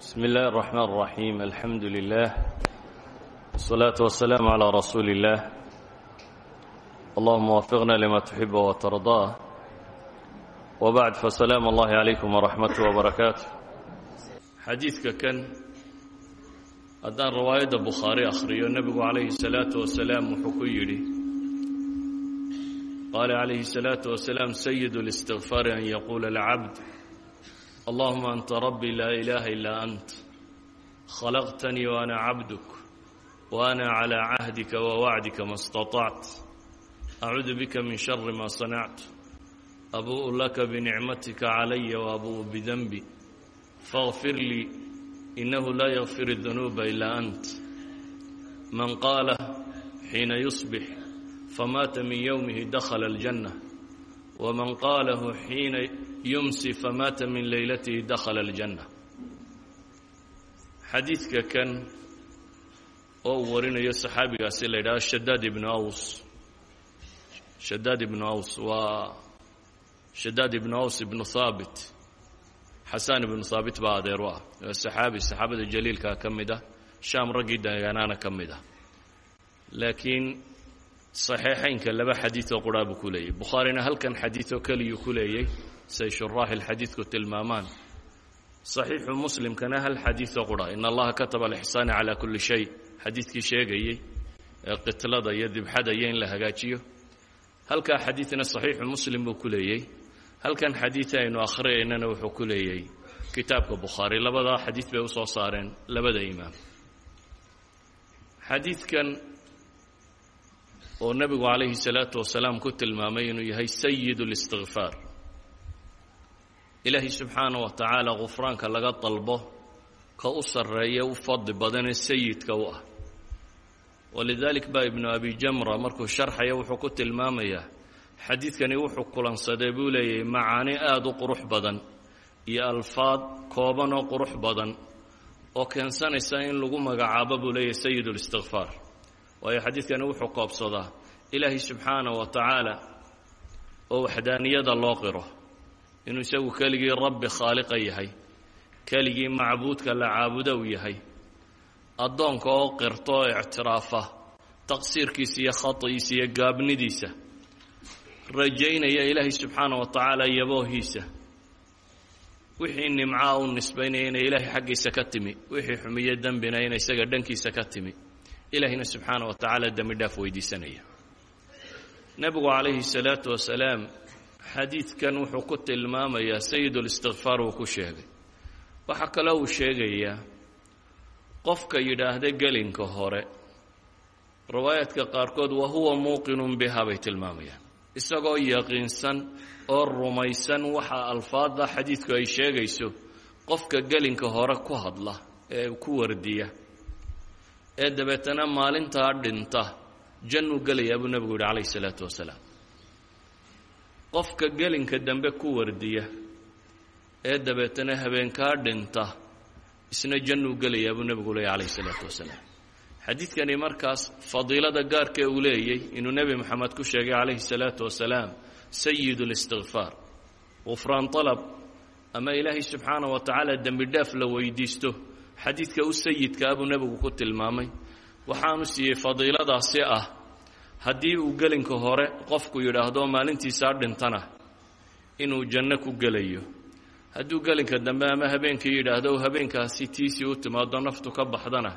بسم الله الرحمن الرحيم الحمد لله والصلاة والسلام على رسول الله اللهم وفقنا لما تحب وترضاه وبعد فسلام الله عليكم ورحمته وبركاته xadiidka kan haddaan riwaayadda bukhaari akhriyo nebigu calayhi الsalaaةu wasalaam wuxuu ku yidhi qaala calayhi الsalaaةu wasalaam sayid الاstigfaari an yaquula اlcabd allahuma anta rabbi laa ilaaha ilaa ant khalaqtanii waana cabduk waana calaa cahdika wawacdika ma اstaطact acuudu bika min shari ma sanactu abu'u laka binicmatika calaya waabu'u bidenbi faغfir lii inahu laa yakfir الdunuuba ilaa ant man qaalah xiina yusbix famaata min yowmihi dakhala اljanة wman qaalahu xiina yumsi famaata min leylatihi dakhala اljanة xadiidka kan oo warinayo saxaabigaasi la yidhahdo shadaad aws. Shadaad ibnu aws waa shadaad ibnu aws ibnu haabit xasan ibnu haabit baa adeer u ah. Waa saxaabi saxaabada jaliilkaa ka mid ah. Shaam raggii ka ah. Laba xadiidoo qudhaa buu ku leeyay. Bukhaarina halkan xadiidoo keliyuu ku leeyey say shuraaxi lxadiidku tilmaamaan. Saxiixu muslimkana hal xadiidoo qudha in allaha kataba alixsaana calaa kulli shay. Xadiidkii sheegayey ee qitlada iyo dibxada iyo in la hagaajiyo. Halkaa xadiidna saxiixu muslim buu ku leeyey halkan xadiid aynu akhriyaynana wuxuu ku leeyey kitaabka bukhaari labadaa xadiid bay u soo saareen labada imaam xadiidkan oo nebigu calayhi salaatu wasalaam ku tilmaamay inuu yahay sayid اlistigfaar ilaahay subxaana wa tacaala gufraanka laga dalbo ka u sarreeya u fadli badanee sayidka u ah. Walidalik baa ibnu abi jamra markuu sharxaya wuxuu ku tilmaamayaa xadiidkani wuxuu kulansaday buu leeyahay macaani aada u qurux badan iyo alfaad kooban oo qurux badan oo keensanaysa in lagu magacaabo buu leeyahay sayid اlistigfaar waayo xadiidkani wuxuu koobsadaa ilaahay subxaana wa tacaala oo waxdaaniyada loo qiro inuu isagu keligii rabbi khaaliqa yahay keligii macbuudka la caabudo u yahay addoonka oo qirto oo ictiraafa taqsiirkiisa iyo khatigiisa iyo gaabnidiisa rajaynaya ilaahay subxaana wa tacaala yaboohiisa wixii nimcaa u nisbaynaya inay ilaahay xaggiisa ka timi wixii xumiyo dembina inay isaga dhankiisa ka timi ilaahayna subxaana wa tacaala dembi dhaaf weydiisanaya. Nebigu calayhi salaatu wasalaam xadiidkan wuxuu ku tilmaamayaa sayidulistikfaar uu ku sheegay. Waxaa kaloo uu sheegayaa qofka yidhaahda gelinka hore riwaayaadka qaarkood wa huwa muuqinun biha bay tilmaamayaan. Isagoo yaqiinsan oo rumaysan waxa alfaadda xadiidku ay sheegayso qofka gelinka hore ku hadla ee ku wardiya. Ee dabeetana maalintaa dhinta jannuu gelayaa buu nebigu yidhi calayhi salaatu wasalaam qofka gelinka dambe ku wardiya ee dabeetana habeenkaa dhinta isna jannuu gelayaa buu nebigu leeyay calayhi salaatu wasalaam. Xadiidkani markaas fadiilada gaarkee uu leeyey inuu nebi moxamed ku sheegay calayhi salaatu wasalaam sayid اlistigfaar gufraan طalab ama ilaahay subxaana wa tacaala dembi dhaaf la weydiisto xadiidka u sayidkaa buu nebigu ku tilmaamay. Waxaanu siiyey fadiiladaasi ah haddii uu gelinka hore qofku yidhaahdo maalintiisaa dhintana inuu janno ku gelayo. Hadduu gelinka dambe ama habeenkii yidhaahdo habeenkaasi tiisii u timaado naftu ka baxdana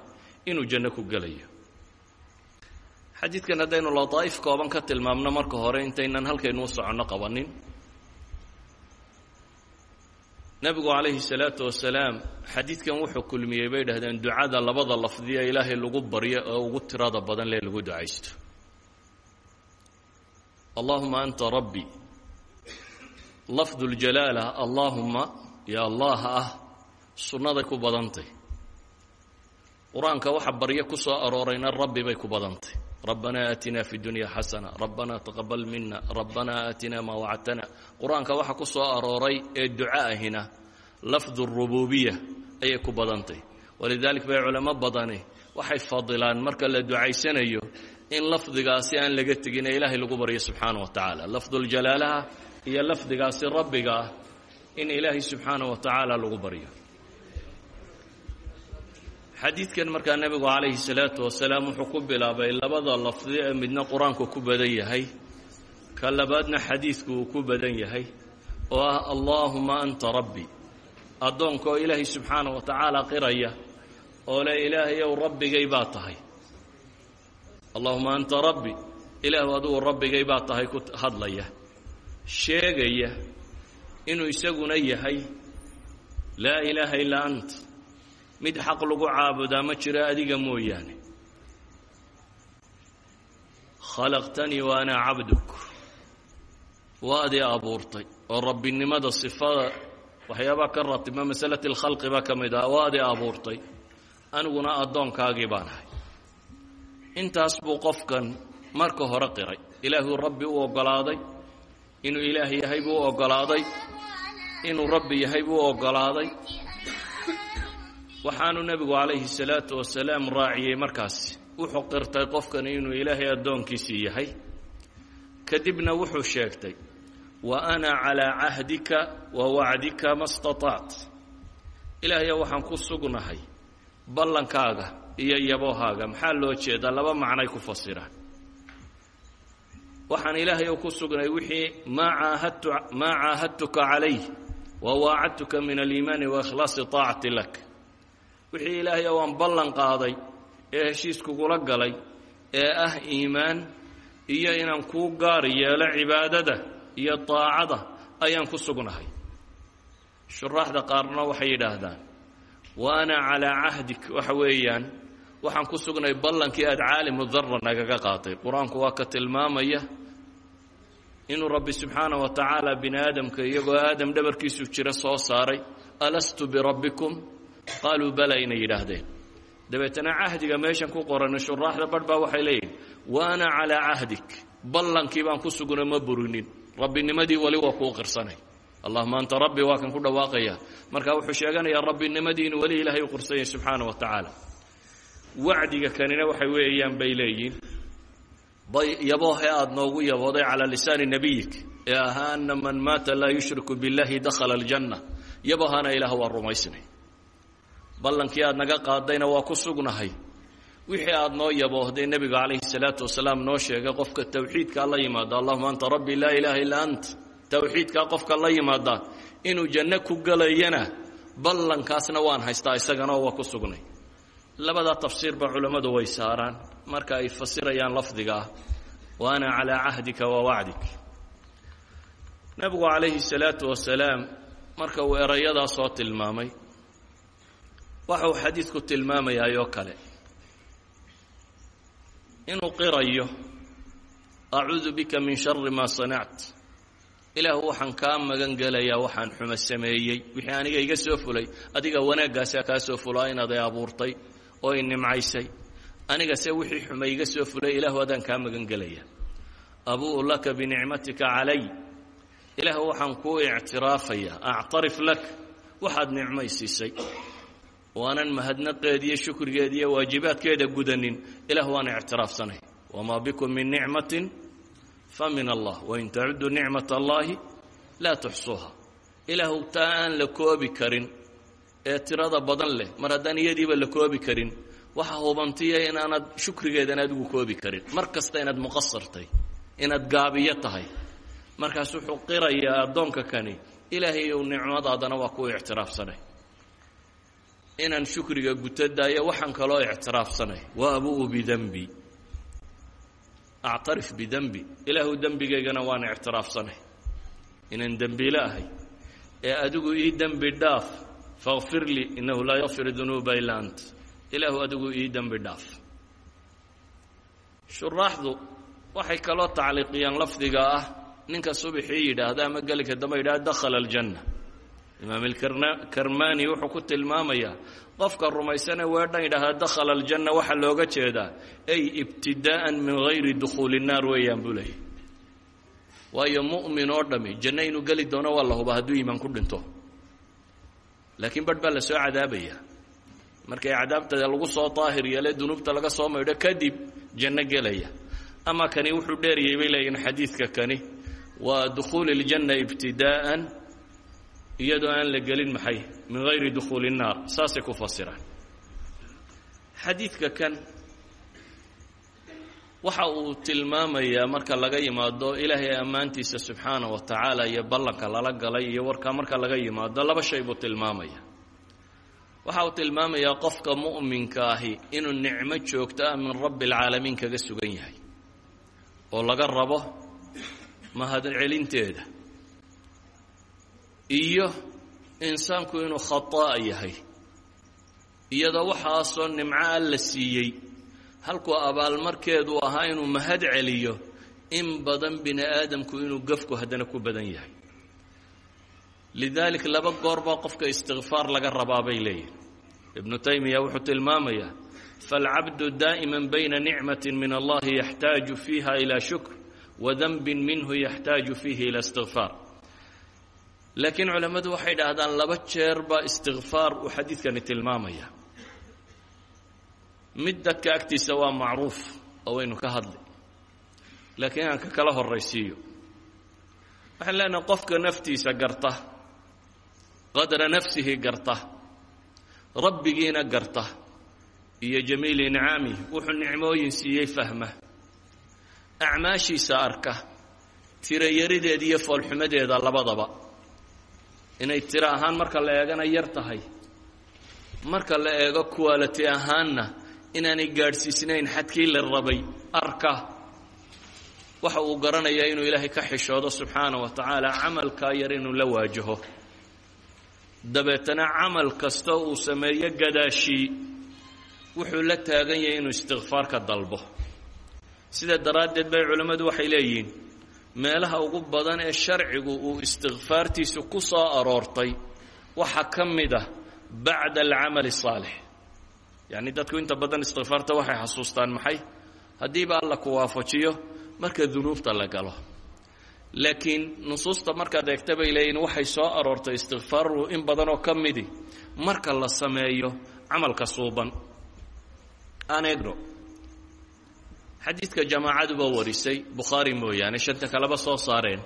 inuu janno ku gelayo. Xadiidkan haddaynu ladaa'if kooban ka tilmaamno marka hore intaynan halkaynu u soconno qabanin. Nebigu calayhi salaatu wasalaam xadiidkan wuxuu kulmiyey bay dhahdeen ducada labada lafdiya ilaahay lagu baryo oo ugu tirada badan lee lagu ducaysto allahuma anta rabbi. Lafdu ljalaala allaahuma yo allah ah sunnaday ku badantay. Qur'aanka waxa baryo ku soo aroorayna rabbi bay ku badantay. Rabbanaa aatina fi dunya xasana rabbanaa taqabal mina rabbanaa aatina maa wacadtana qur'aanka waxa ku soo arooray ee duca ahina lafdu rububiya ayay ku badantay. Walidalik bay culamo badani waxay fadilaan marka la ducaysanayo in lafdigaasi aan laga tegin ee ilaahay lagu baryo subxaana wa tacaala. Lafduljalaalaha iyo lafdigaasi rabbiga ah in ilaahay subxaana wa tacaala lagu baryo. Xadiidkan markaa nebigu calayhi salaatu wasalaam wuxuu ku bilaabay labada lafdi ee midna qur'aanku ku badan yahay. Ka labaadna xadiidku uu ku badan yahay oo ah allaahuma anta rabbi. Addoonka oo ilaahay subxaana wa tacaala qiraya oo le ilaahayow rabbigay baa tahay allaahuma anta rabbi. Ilaahu adugu rabbigay baa tahay ku hadlaya. Sheegaya inuu isaguna yahay laa ilaaha illaa ant. Mid xaq lagu caabudaa ma jiro adiga mooyaane. Khalaqtanii wa ana cabduk waadii abuurtay oo rabbinimada sifada waxyaabaa ka ratibma masalati alkhalqi baa ka mid ah. Waadii abuurtay. Aniguna addoonkaagii baan ahay intaas buu qofkan marka hore qiray. Ilaahuu rabbi u oggolaaday inuu ilaah yahay buu u inuu rabbi yahay buu u oggolaaday waxaanu nebigu calayhi salaatu wasalaam raaciyey markaasi wuxuu qirtay qofkani inuu ilaahay addoonkiisii yahay. Kadibna wuxuu sheegtay wa ana calaa cahdika wa wacdika ma staطact ilaahaya waxaan ku sugnahay ballankaaga iyo yaboohaaga. Maxaa loo jeedaa? Laba macnay ku fasiraan waxaan ilaahay ku sugnay wixii maa caahadtu maa caahadtuka calayh wa waacadtuka min aliimaani wa ikhlaasi طaacati lak. Wixii ilaahay waan ballan qaaday ee heshiiskugula galay ee ah iimaan iyo inaan kuu gaar yeelo cibaadada iyo daacada ayaan ku sugnahay. Shuraaxda qaarna waxay yidhaahdaan wa ana calaa cahdik waxa weeyaan waxaan ku sugnay ballankii aad caalimu darra nagaga qaatay. Qur'aanku waa ka tilmaamaya inuu rabbi subxaana wa tacaala bini aadamka iyagoo aadam dhabarkiisu jira soo saaray alastu birabbikum qaaluu bala inay yidhaahdeen. Dabeetana cahdiga meeshan ku qoran shuraaxda baa waxay leeyihiin wa calaa cahdik. Ballankii baan ku sugna ma burinin. Rabbinimadii weli waa kuu qirsanay. Allahuma anta rabbi waa kan ku dhawaaqaya. Marka wuxuu sheeganayaa rabbinimadii weli ilaahay u qirsanyay subxaana wa tacaala wacdiga kanina waxay weeyaan bay leeyihiin yaboohe aada noogu yabooday calaa lisaani nebiyik ee ahaa ana man maata laa yushriku biاllahi dakhala aljanna. Yabohana ilaah waa rumaysnay. Ballankii aad naga qaadayna waa ku sugnahay. Wixii aad noo yaboohday nebiga calayhi salaatu wasalaam noo sheegay qofka towxiidkaa la yimaada. Allahuma anta rabbi laa ilaaha illaa ant. Towxiidkaa qofka la yimaada. Inuu janno ku gelayana ballankaasna waan haystaa isagana oo waa ku sugnay labadaa tafsiirba culammadu way saaraan. Marka ay fasirayaan lafdiga ah wa ana calaa cahdika wa wacdik. Nebigu calayhi salaatu wasalaam marka uu erayadaa soo tilmaamay waxa uu xadiidku tilmaamayaayoo kale. Inuu qirayo acuudu bika min shari maa sanact ilaahu waxaan kaa magan gelayaa waxaan xumo sameeyey. Wixii aniga iga soo fulay adiga wanaaggaasa kaa soo fulaa inaad ay abuurtay oo i nimcaysay. Anigase wixii xuma iga soo fulay ilaahu adaan kaa magan abu'u laka binicmatika calay. Ilaahu waxaan kuu ictiraafayaa. Actarif lak waxaad nicmay siisay waanan mahadnaqeed iyo shukrigeed iyo waajibaadkeeda gudanin ilah waan ictiraafsanay. Wamaa bikum min nicmatin fa min allah. Wain tacudduu nicmat allaahi laa tuxsuuha. Ilaahu taa aan la koobi karin ee tirada badan leh. Mar haddaan iyadiiba la koobi karin waxa hubantiya inaanad shukrigeedan adigu koobi karin. Mar kasta inaad muqasartay inaad gaabiyo tahay. Markaas wuxuu qirayaa addoonka kani ilaahay ou nicmadaadana waa kuu ictiraafsanay. Inaan shukriga guto daayo waxaan kaloo ictiraafsanay. Wa abu'u bidenbi actarif bidenbi ilaahu dembigaygana waan ictiraafsanay. Inaan dembiile ahay. Ee adigu ii dembi dhaaf fakfir lii innahu laa yakfir dunuuba ilaa ant. Ilaahu adigu ii dembi dhaaf. Shuraaxdu waxay kaloo tacliiqiyaan lafdiga ah ninka subixii yidhaahda ama gelinka dambe yidhahda dakhala aljanna. Imaam ilkarmani wuxuu ku tilmaamayaa qofka rumaysane weedhan yidhaahda dakhala aljanna waxaa looga jeedaa ay ibtidaa'an min hayri dukhuuli nnaar weeyaan buu leeyay waayo mu'min oo dhammi janno inuu geli doono waa la huba hadduu ku dhinto laakiin barh baa la soo cadaabaya markay cadaabtada lagu soo daahir yeele dunuubta laga soo maydho kadib janno gelaya ama kani wuxuu dheeriyey bay leeyihin xadiidka kani waa dukhuuli اljanna ibtidaa'an iyadoo aan la gelin maxay min hayri dukhuuli الnaar saasay ku fasiraan xadiidka kan waxa uu tilmaamayaa marka laga yimaado ilaahay ammaantiisa subxaana wa tacaala iyo ballanka lala galay iyo warkaa marka laga yimaado laba shay buu tilmaamaya waxa uu tilmaamayaa qofka mu'minka ahi inuu nicmo joogto ah min rabbi alcaalamiin kaga sugan yahay oo laga rabo mahadcelinteeda iyo insaanku inuu khataa yahay iyadoo waxaasoo nimco alla siiyey halkuu abaalmarkeedu ahaa inuu mahad celiyo in badan bini aadamku inuu gafku haddana ku badan yahay. Lidaalik laba goor baa qofka istikfaar laga rabaa bay leeyihiin ibnu taymiya wuxuu tilmaamayaa falcabdu daa'ima bayna nicmati min allahi yaxtaaju fiiha ilaa shukr wadanbin minhu yaxtaaju fiihi ila istikfaar laakiin culammadu waxay dhahdaan laba jeer istikfaar uu xadiidkani tilmaamaya mid dadka agtiisa waa macruuf oo waynu ka hadli. Laakiin aan ka kala horraysiiyo. Waxaan leenahay qofka naftiisa garta qadra nafsihi garta rabbigiina garta iyo jamiili nicamih wuxuu nicmooyin siiyey fahma. Acmaashiisa arka tirayarideeda iyo foolxumadeeda labadaba. Inay tiro ahaan marka la eegana yar tahay. Marka la eego quality ahaanna inaanay gaadhsiisnayn xadkii la rabay. Arka. Waxa uu garanayaa inuu ilaahay ka xishoodo subxaana wa tacaala camalkaa yar inuu la waajaho. Dabeetana camal kasta uu sameeyo gadaashii wuxuu la taagan yahay inuu istikfaar ka dalbo. Sida daraaddeed bay culammadu waxay leeyihiin meelaha ugu badan ee sharcigu uu istikfaartiisu ku soo aroortay waxaa ka mid ah bacda alcamali asaalix yacni dadku inta badan istikfaarta waxay xasuustaan maxay? Haddiiba alla ku waafajiyo marka dunuubta la galo. Laakiin nusuusta markaad eegta bay waxay soo aroortay istikfaaru in badan oo ka marka la sameeyo camalka suuban aan eegno. Xadiidka jamaacaduba warisay bukhaari mooyaane shanta kaleba soo saareen.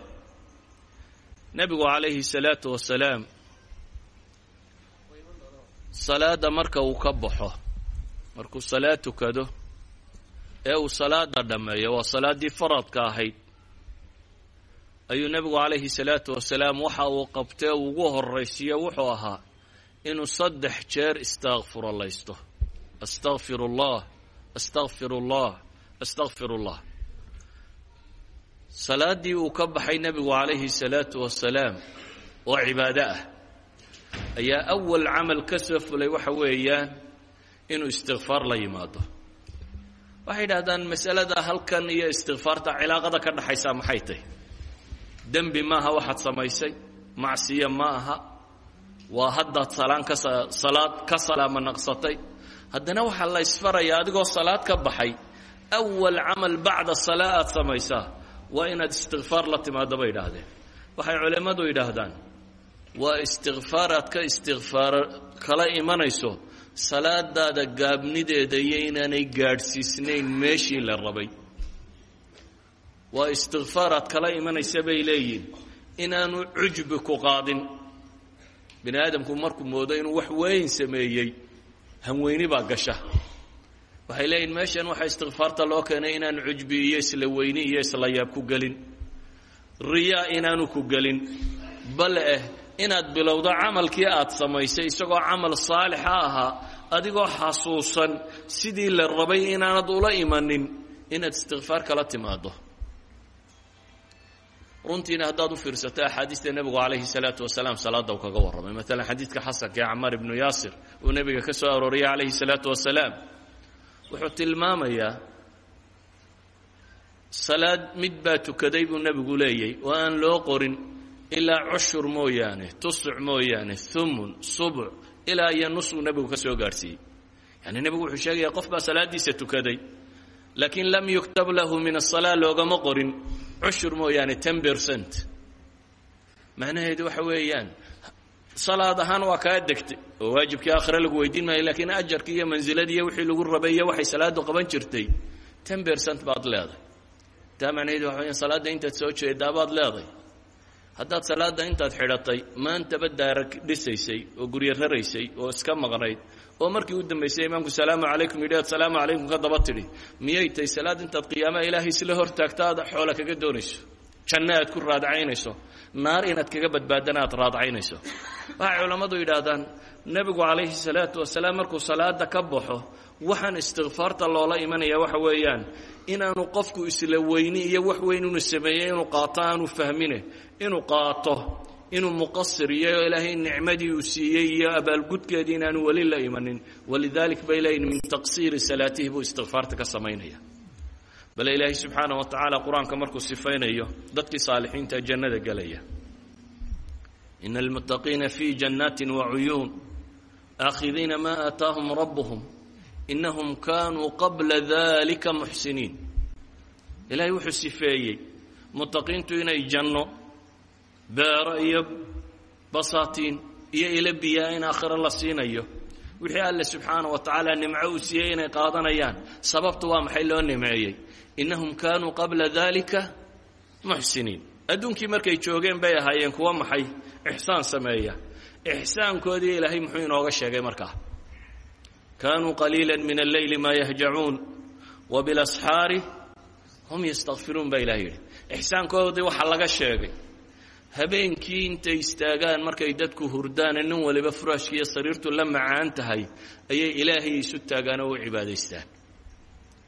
Nebigu calayhi salaatu wasalaam salaadda marka uu ka baxo markuu salaad tukado ee uu salaada dhammeeyo waa salaaddii faradka ahayd. Ayuu nebigu calayhi salaatu wasalaam waxa uu qabtee ugu horraysiiyo wuxuu ahaa inuu saddex jeer istaakfurallaysto astakfiru allah astakfiru allah astakfiru allah salaaddii uu ka baxay nebigu calayhi salaatu wasalaam oo cibaado ah ayaa awal camal ka soo fulay waxa weeyaan inuu istikfaar la yimaado. Waxay idhahdaan masalada halkan iyo istikfaarta cilaaqada ka dhaxaysaa maxay tahy dembi maaha waxaad samaysay. Macsiyo ma aha waa haddaad salaan ka salaad ka salaama naqsatay. Haddana waxaa la isfarayaa adigoo salaad ka baxay awal camal bacda salaa aad samaysaa. Waa inaad istikfaar la timaado bay idhaahdeen waxay culimmadu yidhaahdaan waa istikfaar aad ka istikfaar kala imanayso salaadaada gaabnideeda iyo inaanay gaadhsiisnayn meeshii la rabay. Waa istikfaar kala imanaysa bay leeyihiin inaanu cujbi ku qaadin. Bini aadamku markuu moodo inuu wax weyn sameeyey hanweyni baa gasha. Waxay leeyihiin meeshan waxaa istikfaarta loo keenay inaan cujbi iyo isla weyni iyo isla yaab ku gelin. Riyaa inaanu ku gelin. Bal eh inaad bilowdo camalkii aad samaysay isagoo camal saalixa ahaa adigoo xasuusan sidii la rabay inaanad ula imanin inaad istikfaar kala timaado runtiina haddaad u fiirsato axaadiista nebigu calayhi salaatu wasalaam salaadda uu kaga warramay. Maalan xadiidka xasanka ee camaar ibnu yaasir uu nebiga ka soo arooriyay calayhi salaatu wasalaam wuxuu tilmaamayaa salaad mid baa tukaday buu nebigu leeyay oo aan loo qorin ilaa cushur mooyaane tusuc mooyaane humun subuc ilaa iyo nusuu nebigu ka soo gaadhsiiyey yani nebigu wuxuu sheegayaa qof baa salaaddiisa tukaday laakiin lam yuktab lahu min asalaa loogama qorin. Cushur mooyaane ten bercent macnaheedu waxa weeyaan salaad ahaan waa kaa degtay oo waajibkii aakhire lagu weydiin maayo lakiin ajarkii iyo mansiladii iyo wixii lagu rabay iyo waxay salaaddu qaban jirtay ten bercent baad leeday taa macnaheedu waxa weyaan salaadda intaad soo jeedaabaad leeday haddaad salaadda intaad xidhatay maantaba daara dhisaysay oo guryo raraysay oo iska maqnayd oo markii u dambaysay imaamku salaamu calaykum yidhi aad salaamu calaykum ka daba tidhi. Miyay tahay salaad intaad qiyaamaha ilaahay isla hortaagta aad xoola kaga doonayso? Janno aad ku raadcaynayso? Naar inaad kaga badbaadana aad raadcaynayso? Waxay culammadu yidhaahdaan nebigu calayhi salaatu wasalaam markuu salaada ka baxo waxaan istikfaarta loola imanaya waxa weeyaan inaanu qofku isla weyni iyo wax weyn inuu sameeyey inuu qaato aanu fahmine inuu qaato inuu muqasir iyo ilaahay nicmadii uu siiyey iyo abaalgudkeedii inaanu weli la imanin. Walidalik bay leeyihiin min taqsiiri salaatihi buu istikfaarta ka samaynaya bale ilaahay subxaana wa qur'aanka markuu sifaynayo dadkii saalixiinta jannada gelaya ina almuttaqiina fii jannaati wacuyuun aakhidiina ma aataahum rabbuhum inahum kaanuu qabla dalika muxsiniin ilaahay wuxuu sifeeyey muttaqiintu inay janno beero iyo basaatiin iyo ilo in aakhiro la siinayo wixii alle subxaana wa tacaala nimco uu siiyey inay qaadanayaan sababtu waa maxay loo nimeeyey innahum kaanuu qabla dalika muxsiniin adduunkii markay joogeen bay ahaayeen kuwa maxay ixsaan sameeya ixsaankoodii ilaahay muxuu inooga sheegay markaa kaanuu qaliila min alleyli maa yahjacuun wa bilasxaari hum yastakfiruun baa ilahay yidhi ixsaankoodii laga sheegay habeenkii intay istaagaan markay dadku hurdaane nin waliba furaashkiiyo sariirtu la macaan ayay ilaahay isu taagaan oo u cibaadaystaan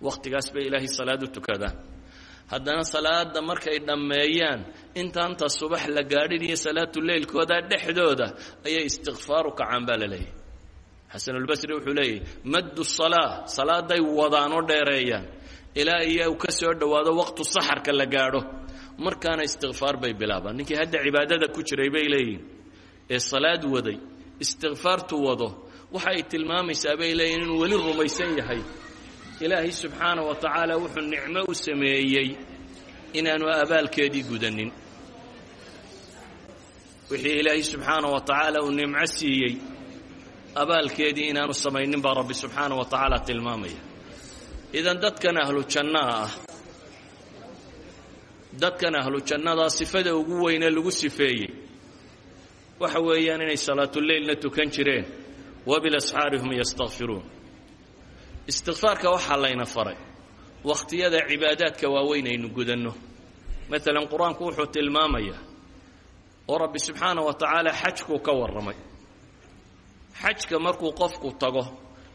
wakhtigaas bay ilaahay salaad u tukadaan haddana salaada markay dhammeeyaan intaanta subax la gaadhin iyo salaatuleylkooda dhexdooda ayay istikfaar u kacaan baa xasanulbasri wuxuu leeyahy maddu salaa salaaday wadaan oo dheereeyaan. Ilaa iyo ka soo dhowaado waqtu saxarka la gaadho. Markaana istikfaar bay bilaabaan. Ninkii hadda cibaadada ku jiray bay leeyihiin ee salaad waday istikfaartu wado. Waxa ay tilmaamaysaa bay leeyihiin inuu weli rumaysan yahay. Ilaahay subxaana wa tacaala wuxuu nicmo u sameeyey inaanu abaalkeedii gudanin. Wixii ilaahay subxaana wa tacaala uu nimco abaalkeedii inaanu samaynin baa rabbi subxaana wa tacaala tilmaamaya. Idan dadkan ahlu jannaa ah dadkan ahlu jannadaa sifada ugu weyne lagu sifeeyey waxa weeyaan inay salaatuleylna tukan jireen wa bilasxaari hum yastakfiruun istikfaarka waxaa layna faray wakhtiyada cibaadaadka waaweyn aynu gudanno. Maalan qur'aanku wuxuu tilmaamayaa oo rabbi subxaana wa tacaala xajkuu ka warramay xajka markuu qofku tago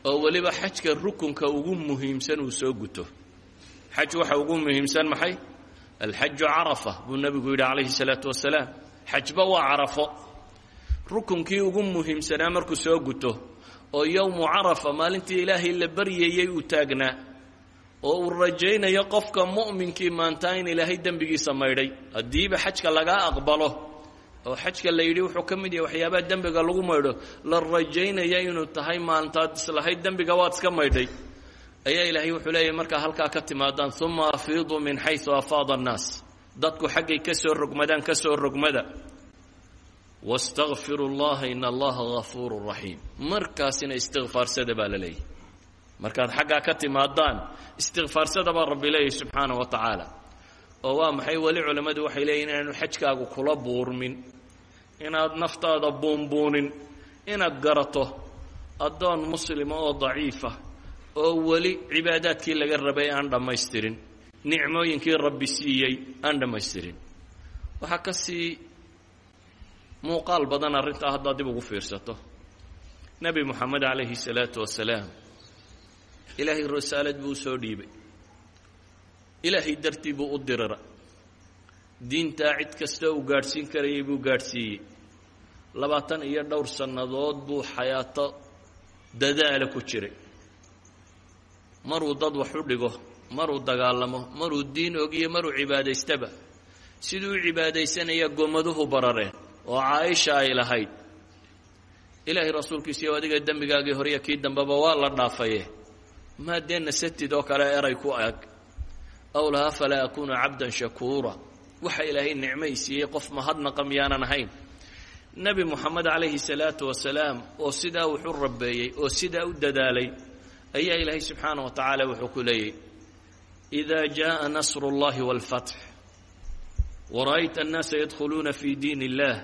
oo weliba xajka rukunka ugu muhiimsan uu soo guto. Xaj waxa ugu muhiimsan maxay? Alxaju carafa buu nebigu yidhi calayhi salaatu wasalaam. Xajba waa carafo. Rukunkii ugu muhiimsanaa markuu soo guto oo yowmu carafa maalintii ilaahay la baryayey uu taagnaa oo uu rajaynayo qofka mu'minkii maantaa in ilaahay dembigiisa maydhay. Haddiiba xajka lagaa aqbalo oo xajka la yidhi wuxuu ka mid yahay waxyaabaha dembiga lagu maydho la rajaynaya inuu tahay maalintaad islahayd dembiga waad iska maydhay. Ayaa ilaahay wuxuu leeyahy markaa halkaa ka timaadaan uma afiiduu min xayu afaada annaas. Dadku xaggay ka soo rogmadaan ka soo rogmada. Wastakfiru llaha in allaha gafuuru raxiim markaasina istikfaarsada baa la leeyahy markaad xaggaa ka timaadaan istikfaarsada baa rabbi leeyahy subxaana wa tacaala oo waa maxay weli culammadu waxay leeyihiin inaanu xajkaagu kula buurmin inaad naftaada buunbuunin inaad garato addoon muslima oo daciifa oo weli cibaadaadkii laga rabay aan dhammaystirin nicmooyinkii rabbi siiyey aan dhammaystirin. Waxaa ka sii muuqaal badan arrintaa haddaad dib ugu fiirsato. Nebi moxamed calayhi salaatu wasalaam ilaahay risaalad buu u soo dhiibay ilaahay dartii buu u dirira diintaa cid kasta uu gaadhsiin karayay buu gaadhsiiyey. Labaatan iyo dhowr sannadood buu xayaato dadaala ku jiray. Maruu dad wax u dhigo maruu dagaalamo maruu diin ogiyo maruu cibaadaystaba. Siduu u cibaadaysanaya gomaduhu barareen oo caaisha ay lahayd. Ilaahay rasuulkiisiiyo adiga dembigaagii horiya kii dambeba waa la dhaafaye maadee nasatid oo kale eray ku ag aw lahaa falaa akuunu cabdan shakuura waxa ilaahay nicmo i siiyey qof mahadnaqa miyaanan ahayn nebi moxamed calayhi salaatu wasalaam oo sidaa wuxu rabeeyey oo sidaa u dadaalay ayaa ilaahay subxaana wa tacaala wuxuu ku leeyay إida jaءa nasr اllahi wاlfatx wara'ayta annaasa yadkhuluuna fi diin illah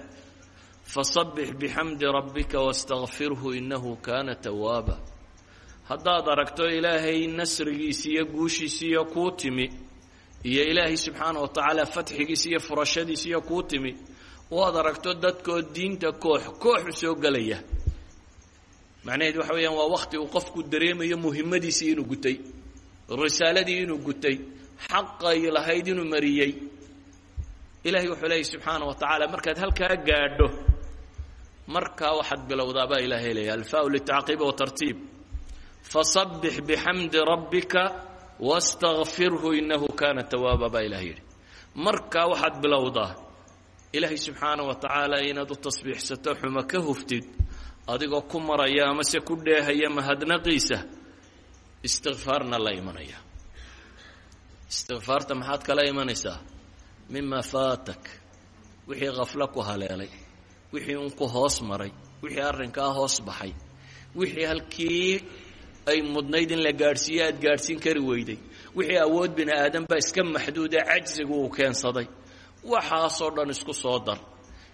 fasabbix bixamdi rabbika wastakfirhu innahu kaana tawaaba haddaad aragto ilaahay nasrigiisi iyo guushiisiiyo kuu timi iyo ilaahay subxaana wa tacaala fatxigiisi iyo furashadiisiiyo kuu timi waad aragto dadkoo diinta koox kooxu soo gelaya. Macnaheed waxa weeyaan waa wakhti uu qofku dareemayo muhimmadiisii inuu gutay risaaladii inuu gutay xaqay lahayd inuu mariyey ilahay wuxuu leeyay subxaana wa tacaala markaad halkaa gaadho markaa waxaad bilowdaabaa ilaahay leeya alfaau litacqiib wa tartiib fasabbix bixamdi rabbika wastakfirhu innahu kaana tawaaba baa ilahay yidhi markaa waxaad bilowdaa ilaahay subxaana wa tacaala inaad u tasbiixsato xuma ka huftid adigoo ku maraya amase ku dheehaya mahadnaqiisa istikfaarna la imanaya istikfaarta maxaad kala imanaysaa mima faatak wixii khaflo ku haleelay wixii un ku hoos maray wixii arrinkaa hoos baxay wixii halkii ay mudnayd in la gaadhsiiyo aad gaadhsiin kari weyday. Wixii awood bini aadan baa iska maxduuda cajsigu uu keensaday. Waxaasoo dhan isku soo dar.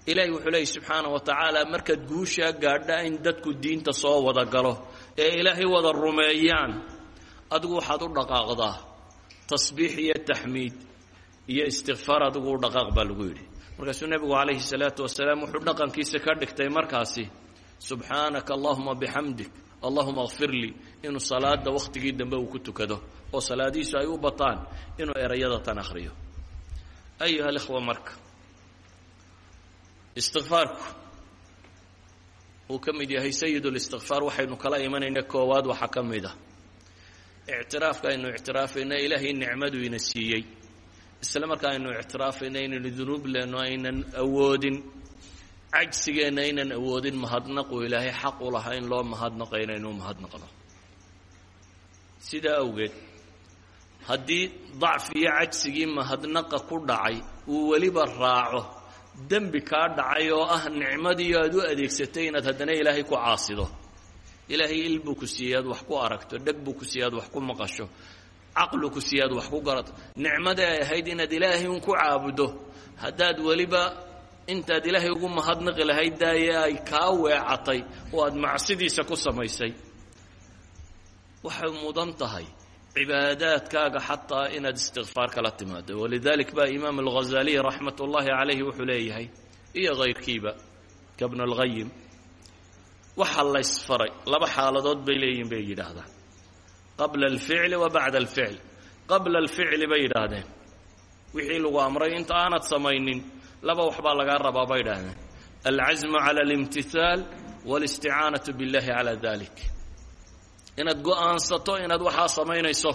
Ilaahay wuxuu leeyay subxaana wa tacaala markaad guushaa gaadha in dadku diinta soo wada galo ee ilaahay wada rumeeyaan adigu waxaad u dhaqaaqdaa. Tasbiix iyo taxmiid iyo istikfaar adigu u dhaqaaq baa lagu yidhi. Markaasuu nebigu calayhi salaatu wasalaam wuxuu dhaqankiisa ka dhigtay markaasi subxaanaka allahuma bixamdik allahuma kfir lii inuu salaada wakhtigii dambe uu ku tukado oo salaadihiisu ay u bataan inuu erayada tan akhriyo. Ayuha alikhwa marka. Istikfaarku uu ka mid yahay sayid listikfaar waxaynu kala imanayna koowaad waxaa ka mid ah. Ictiraafka aynu ictiraafayna ilaahay nicmadu ina siiyey. Isla markaa aynu ictiraafayna inaynu dunuub leenno aynan awoodin cajsigeenna aynan awoodin mahadnaqu ilaahay xaq u lahaa in loo mahadnaqo inaynu mahadnaqno sidaa awgeed haddii dacfi iyo cajsigii mahadnaqa ku dhacay uu weliba raaco dembi kaa dhacay oo ah nicmadii aad u adeegsatay inaad haddana ilaahay ku caasido. Ilaahay il buu ku siiyey aad wax ku aragto dheg buu ku siiyey aad wax ku maqasho caqlu ku siiyey aad wax ku garato nicmadii ay ahayd inaad ilaahay un ku caabuddo haddaad weliba intaad ilaahay ugu mahadnaqi lahayd daaye ay kaa weecatay oo aad macsidiisa ku samaysay waxay mudan tahay cibaadaadkaaga xataa inaad istikfaar kala timaado. Walidalik baa imaam alghazaliy raxmat ullaahi calayhi wuxuu leeyahay iyo kayrkiiba ka bnu alghayim waxaa laysfaray laba xaaladood bay leeyihiin bay yidhaahdaan. Qabla alficli wa bacda alficl qabla alficli bay yidhaahdeen. Wixii lagu amray inta aanad samaynin laba waxbaa lagaa rabaa bay yidhaahdeen. Alcasmu cala alimtihaal walisticaanatu biاllahi cala dalik inaad go'aansato inaad waxaa samaynayso.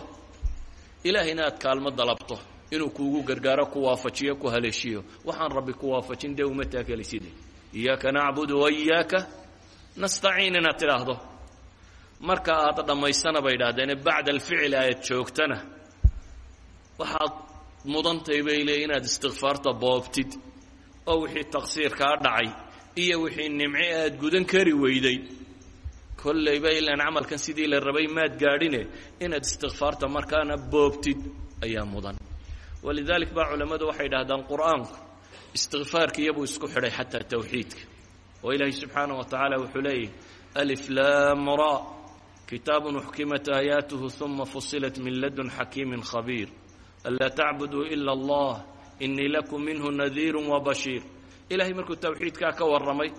Ilaahayna aad kaalmo dalabto inuu kuugu gargaaro ku waafajiyo ku haleeshiyo. Waxaan rabbi ku waafajin dee uma taakaliside iyaaka nacbudu wa iyaaka nastaciin inaad tidhaahdo. Marka aad dhammaysana bay idhahdeene bacda alficli aad joogtana. Waxaad mudantahay bay leey inaad istikfaarta boobtid. Oo wixii taqsiir kaa dhacay iyo wixii nimce aad gudan kari weyday kollayba ilaan camalkan sidii la rabay maad gaadhine inaad istikfaarta markaana boobtid ayaa mudan. Walidalik baa culammadu waxay idhahdaan qur'aanku istikfaarka iyabuu isku xidhay xataa tawxiidka. Oo ilaahay subxaana wa tacaala wuxuu leeyahy alif ra kitaabun uxkimat aayaatuhu uma fusilat min ladun xakiimin khabiir. Anlaa tacbuduu ila allah inii lakum minhu nadiiru wabashiir ilahay markuu tawxiidkaa ka warramay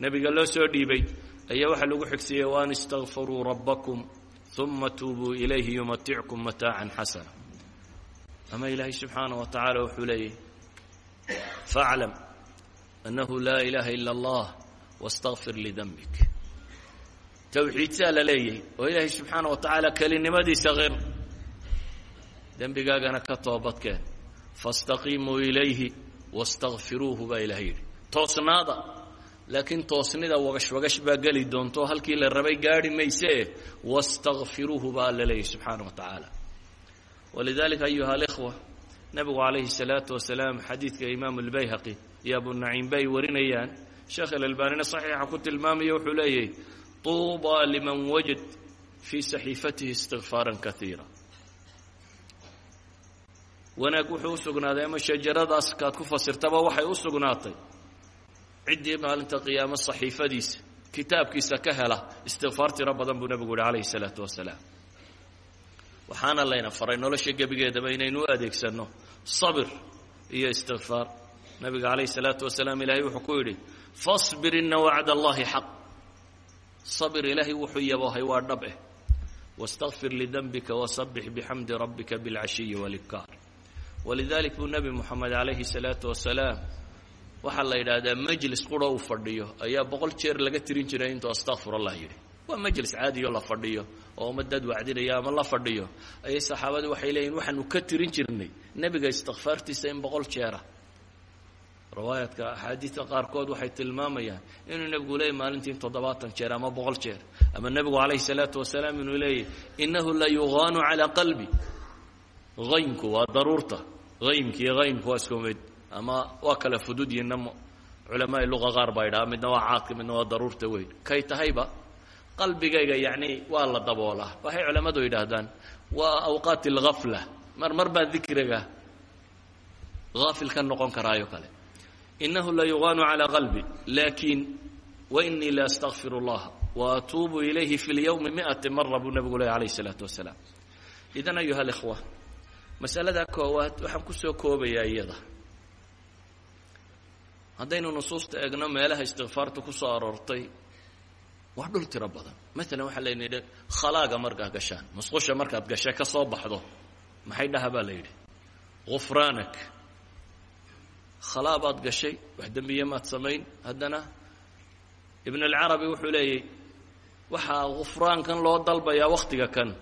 nebiga loo soo dhiibay ayaa waxaa lagu xigsiiyey waan istakfiruu rabbakum uma tuubuu ilayhi yumatickum mataacan xasana ama ilaahay subxaana wa tacaala wuxuu leeyahy faclam annahu laa ilaaha ila allah wastakfir lidanbik tawxiidsaa la leeyahay oo ilaahay subxaana wa tacaala kelinimadiisa qir dembigaagana ka toobadkeen faاstaqiimuu ilayhi wastakfiruuhu baa ilahay yidhi. Toosnaada laakiin toosnida wagash wagash baa geli doonto halkii la rabay gaadhi maysee wastakfiruuhu baa alla leeyahy subxaana wa tacaala walidalika ayuha alikhwa nebigu calayhi الsalaatu wasalaam xadiidka imaamu اlbayhaqi iyo abu naciim bay warinayaan sheekh alalbanina saxiixa ku tilmaamaya wuxuu leeyahy tuuba liman wajad fii saxiifatihi istikfaara kaiira wanaag wuxuu u sugnaaday ama shajaradaas kaad ku fasirtaba waxay u sugnaatay ciddii maalinta qiyaamo saxiifadiisa kitaabkiisa ka hela istikfaar tiro badan buu nebigu yihi calayhi salaatu wasalaam waxaana layna faray nolosha gebigeedaba inaynu u adeegsanno sabir iyo istikfaar nabiga calayhi salaatu wasalaam ilaahay wuxuu ku yidhi fasbir ina wacd allahi xaq. Sabir ilaahay wuxuu yabohay waa dhab eh. Wastakfir lidanbika wasabbix bixamdi rabbika bilcashiyi walibkaar walidalik buu nebi moxamed calayhi salaatu wasalaam waxaa la yidhaahdaa majlis qura uu fadhiyo. Ayaa boqol jeer laga tirin jiray intuu astakfir allah yidhi. Waa majlis caadiyo la fadhiyo oo umma dad wacdinaya ama la fadhiyo. Ayay saxaabadu waxay leeyihiin waxaanu ka tirin jirnay nebiga istikfaartiisa in boqol jeera riwaayaadka axaadiidka qaarkood waxay tilmaamayaan inuu nebigu leeyay maalintii toddobaatan jeer ama boqol jeer. Ama nebigu calayhi salaatu wasalaam inuu leeyahy innahu la yugaanu calaa qalbi. Haymku waa daruurta. Haymki iyo haymku waa isku mid ama waa kala fududyiinna culamaai luqa qaar baa yidhaha midna waa caadka midna waa daruurta weyn kay tahayba qalbigayga yacni waa la daboolaa waxay culammadu yidhaahdaan waa awqaati alghafla mar mar baa dikriga haafil ka noqon karaayo kale inahu la yugaanu calaa qalbi lakin wainii la astakfir اllaha waatuubu ilayhi fi اlyowmi miati mara buu nebigu ley alayh الsalaatu wasalaam idan ayuha اlkhwa masalada koowaad waxaan kusoo koobayaa iyada haddaynu nusuusta eegno meelaha istikfaarta ku soo aroortay waa dhul tiro badan. Maalan waxaa yidhi khalaaga markaa gashaan musqusha markaad gashay ka soo baxdo maxay dhaha baa la yidhi? Khalaa baad gashay wax dembiye maad samayn haddana ibn alcarabi wuxuu leeyay waxaa gufraankan loo dalbayaa wakhtiga kan.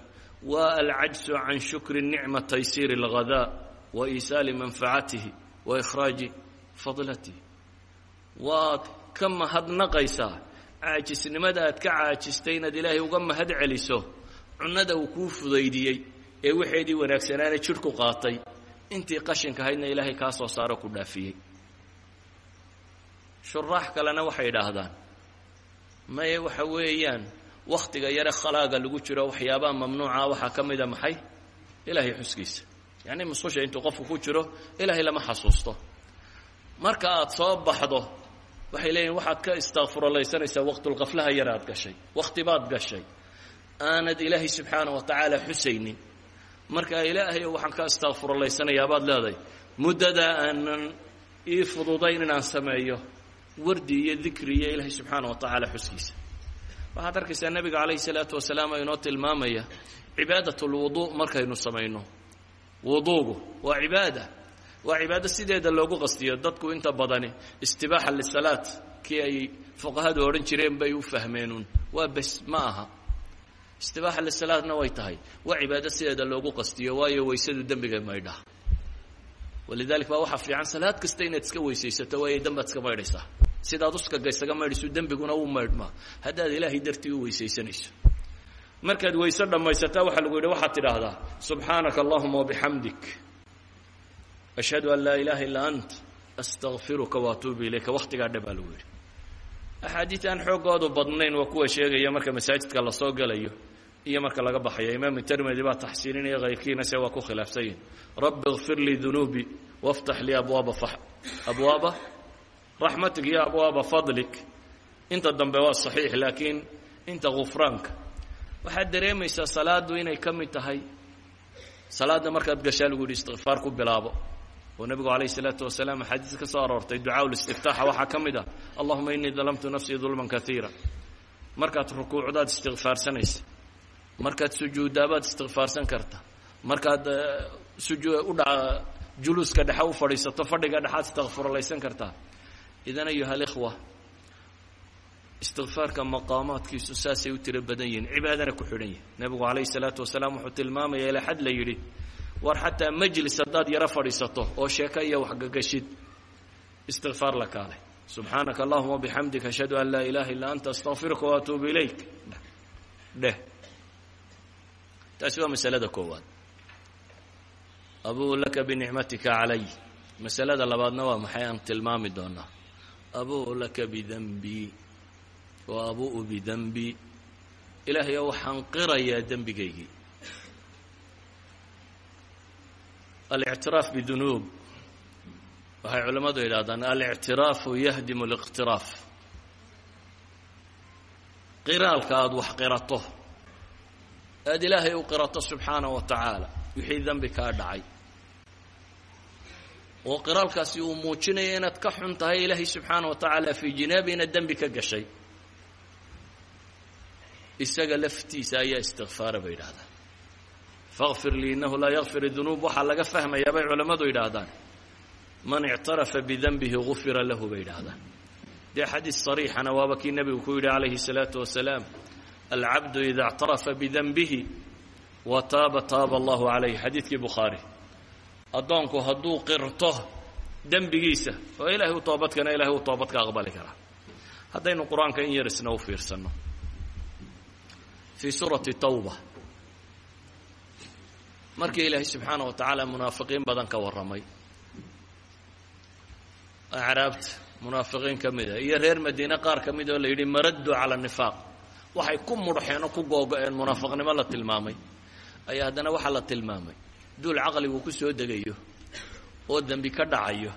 Waa alcajsu can shukri nicma taysiiri اlghadaa wa iisaali manfacatihi wa ikhraaji fadlatihi waad ka mahadnaqaysaa caajisnimada aad ka caajistay inaad ilaahay uga mahad celiso. Cunnada uu kuu fudaydiyey ee waxeedii wanaagsanaana jidhku qaatay. Intii qashinka ahaydna ilaahay kaa soo saaro ku dhaafiyey. Shuraax kalena waxay idhaahdaan. Maye waxa weeyaan wakhtiga yare khalaaga lagu jiro waxyaabaha mamnuuca waxaa ka mida maxay? Ilaahay xuskiisa. Yacni musqusha intuu qofku ku jiro ilaahay lama xasuusto. Marka aad soo baxdo waxay leeyihiin waxaad ka istakfurolaysanaysaa waqtulqaflaha yare aad gashay wakhti baad gashay. Aanad ilaahay subxaana wa tacaala xusaynin. Marka ilaahay waxaan ka istakfurollaysanayaa baad leedahay. Muddadaa aanan ii fududayn inaan sameeyo wardi iyo dikri iyo ilaahay subxaana wa tacaala xuskiisa. Waxaad arkaysaa nebiga calayhi salaatu wasalaam oo inoo tilmaamaya cibaadat lwuduu markaynu samayno. Wuduugu waa cibaada waa cibaado sideeda loogu qastiyo dadku inta badani istibaaxa lisalaat kii ay fuqahadu odhan jireen bay u fahmeenuun. Waa bes ma aha. Istibaaxa lisalaatna way tahay. Waa cibaado sideeda loogu qastiyo waayo weysadu dembiga maydhaha walidalik baa waxaa fiican salaad kasta inaad iska weysaysato waayo dembaad iska maydhaysaa sidaad uskaga isaga maydhayso dembiguna markaad weyse dhammaysataa waxaa lagu yidhi waxaad tidhaahdaa subxaanaka allahuma ashhadu an laa ilaha illaa ant astakfiruka waatuubu ilayka. Wakhtigaa dhe baa lagu yidhi. Axaadiid aan xooggoodu badnayn waa kuwa sheegaya marka masaajidka la soo gelayo iyo marka laga baxayo. Imaamu termedi baa taxsiininaya kayrkiina se waa ku khilaafsanyihin rabbi kfir lii dunuubi waftax lii abwaaba abwaaba raxmatig iyo abwaaba fadlik. Inta dambe waa saxiix laakiin inta gufraanka waxaad dareemaysaa salaadu inay ka mid tahay. Salaadda markaad gashaa lagu yidhi istikfaar ku bilaabo oo nebigu calayh isalaatu wasalaam axaadiis ka soo aroortay ducaa listiftaaxa waxaa ka mid ah allahuma inii dalamtu nafsii dulman kaiira markaad rukuucdaad istikfaarsanaysa markaad sujuuddaabaad istikfaarsan karta markaad sujuu udha juluuska dhexe u fadhiisato fadhiga dhexaad istakfurlaysan kartaa. Idan ayuha alikhwa istikfaarka maqaamaadkiisu saasay u tiro badan yihiin cibaadana ku xidhan yihiin nebigu calayhi salaatu wasalaam wuxuu tilmaamaya ilaa xad la yidhi war xataa majlis haddaad yaro fadhiisato oo sheeko iyo waxgagashid istikfaar la kaalay. Subxaanaka allahuma bixamdika ashhadu an laa ilaha illaa anta astaqfiruka waatuubu ilayk. Dheh. Taasi waa masalada koowaad. Abuu laka binicmatika calay masalada labaadna waa maxay? Aan tilmaami doonaa abuu laka bidanbii wa abu'u bidanbii ilaahay oo waxaan qirayaa dembigaygii alictiraaf bidunuub waxay culammadu yidhahdaan alictiraafu yahdimu اliqtiraaf qiraalka aada wax qirato aada ilaahay u qirato subxaana wa tacaala wixii dembi kaa dhacay. oo qiraalkaasi uu muujinaya inaad ka xun tahay ilaahay subxaana wa tacaala fii jinaabi inaad dembi ka gashay. isaga laftiisa ayaa istikfaara bay faqfir lii innahu laa yakfir dunuub waxaa laga fahmayaa bay culammadu yidhaahdaan. Man ictarafa bidanbihi gufira lahu bay yidhaahdaan. Dee xadiis sariixana waaba kii nebigu ku yidhi calayhi salaatu wasalaam alcabdu ida اctarafa bidanbihi wa taaba taaba allahu calayh xadiidkii bukhaari. Addoonku hadduu qirto dembigiisa oo ilaahay u toobadkana ilahay u toobad ka aqbali karaa haddaynu qur'aanka in yar u fiirsanno. Fii suurati tawba markii ilaahay subxaana wa tacaala munaafiqiin badan ka warramay acraabta munaafiqiin ka mid a iyo reer madiine qaar ka mid oo la yidhi maraddu cala nifaaq waxay ku mudhaxeen oo ku googo-een munaafiqnimo la tilmaamay ayaa haddana waxaa la tilmaamay duul caqligu ku soo degayo oo dembi ka dhacayo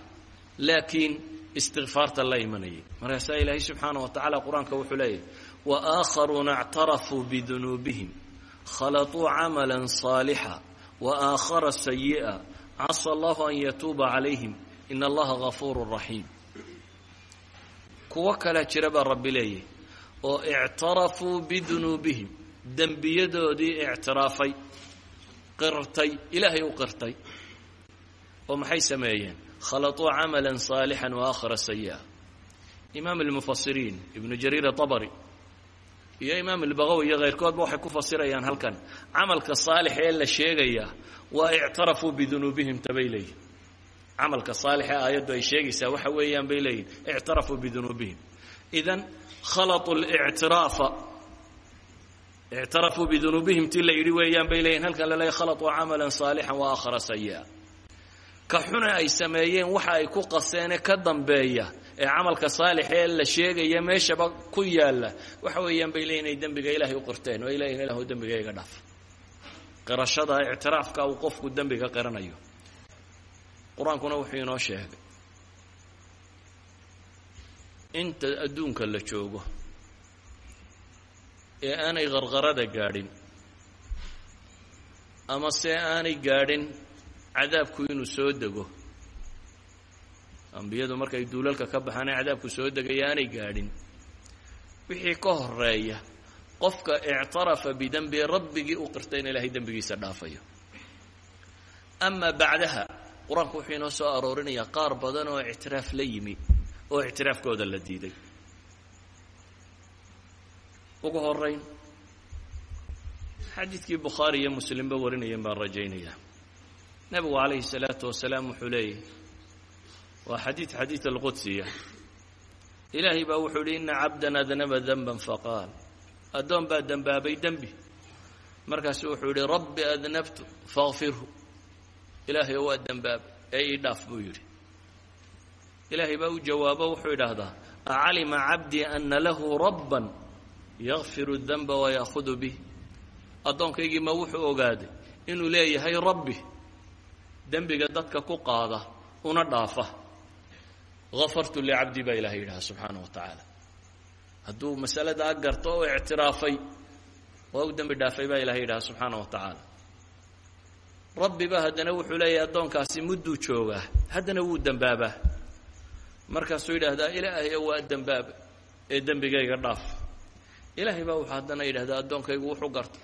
laakiin istikfaarta la imanayay markaasaa ilaahay subxaana wa tacaala qur-aanka wuxuu leeyahy wa aakharuuna اctarafuu bidunuubihim khalaطuu camala صaalixa wa aakhara sayi'a casa allahu an yatuuba calayhim in allaha gafuuru raxiim kuwo kalea jira baa rabbi leeyahy oo ictarafuu bidunuubihim dembiyadoodii ictiraafay qirtay ilaahay u qirtay oo maxay sameeyeen khalaطuu camala صaalixا waakhara sayi'a imaam اlmufasiriin ibnu jariir aطabri iyo imaam albaqawi iyo keyrkoodba waxay ku fasirayaan halkan camalka saalix ee la sheegayaa waa ictarafuu bidunuubihim tabay leeyihiin camalka saalix ee aayaddu ay sheegaysaa waxa weeyaan bay leeyihiin ictarafuu bidunuubihim. Idan khalaqu lictiraafa ictarafuu bidunuubihim ti la yidhi weeyaan bay leeyihiin halkan laleeyahy khalaquu camalan saalixan wa aakhara sayi'a ka xune ay sameeyeen waxa ay ku qaseenee ka dambeeya ee camalka saalix ee la sheegaya meeshaba ku yaalla waxa weeyaan bay leeyihiin ay dembiga ilaahay u qirteen oo ilahin ilahu dembiga iga dhaaf qirashada ictiraafka uu qofku dembiga qiranayo qur'aankuna wuxuu inoo sheegay inta adduunka la joogo ee aanay qarqarada gaadhin ama se aanay gaadhin cadaabku inuu soo dego ambiyadu markay duulalka ka baxaan ee cadaabku soo degaya aanay gaadhin. Wixii ka horreeya qofka ictarafa bidembi rabbigii u qirtay in ilaahay dembigiisa dhaafayo. Ama bacdaha qur'aanku wuxuu inoo soo aroorinayaa qaar badan oo ictiraaf la yimi oo ictiraafkooda la diiday. Ugu horeyn xadiidkii bukhaari iyo muslimba warinayeen baan rajaynayaa. Nebigu calayhi الsalaatu wasalaam wuxuu leeyahy waa xadiid xadiid alqudsiya ilaahay baa wuxuu yihi ina cabdan adnaba denban faqaal. Addoon baa dembaabay dembi markaasu wuxuu yihi rabbi adnabtu faغfirhu ilaahay waa dembaabay ee ii dhaaf buu yidhi. Ilaahay baa u jawaabo wuxuu idhaahdaa acalima cabdii ana lahu rabban yakfiru denba waya'hudu bih. Addoonkaygii ma wuxuu ogaaday inuu leeyahay rabbi dembiga dadka ku qaada una dhaafa gafartu licabdi baa ilahay yidhaha subxaana wa tacaala hadduu masaladaa garto oo ictiraafay waa u dembi dhaafay baa ilahay yidhaha subxaana wa tacaala rabbiba haddana wuxuu leeyahay addoonkaasi mudduu joogaa haddana wuu dembaabaa markaasuu yidhaahdaa ilaahayo waa dembaaba ee dembigayga dhaaf ilaahay baa wuxuu haddana yidhahdaa addoonkaygu wuxuu garta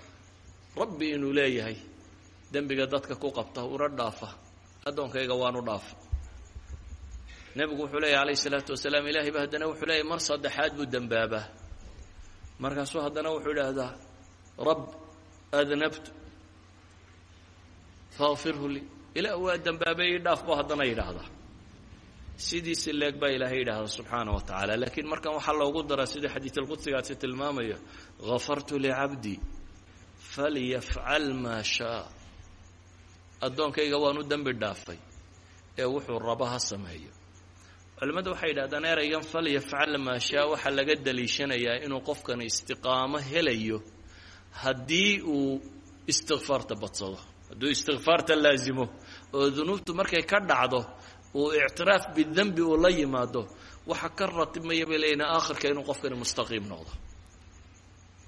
rabbi inuu leeyahay dembiga dadka ku qabta una dhaafa addoonkayga waanu dhaafa nebigu wuxuu leeyahy alayh isalaatu wasalaam ilahay ba haddana wuxuu leeyahy mar saddexaad buu dembaabaa markaasuu haddana wuxuu idhaahdaa rab adnabtu faغfirhu lii ilaah waa dembaabay dhaaf buu haddana yidhaahdaa. Sidiisi leeg baa ilaahay yidhaahda subxaana wa tacaala. Laakiin markan waxaa loogu daraa sida xadiid alqudsigaasi tilmaamayo gafartu licabdii falyafcal maa shaa. Addoonkayga waan u dembi dhaafay ee wuxuu rabo ha sameeyo culimmadu waxay yidhahdaan eraygan falyafcal maa shaa waxaa laga daliishanayaa inuu qofkani istiqaamo helayo haddii uu istikfaarta badsado. Hadduu istikfaarta laazimo oo dunuubtu markay ka dhacdo uu ictiraaf bidembi uu la yimaado waxa ka ratibmaya bay leeyihiin aakhirka inuu qofkani mustaqiim noqdo.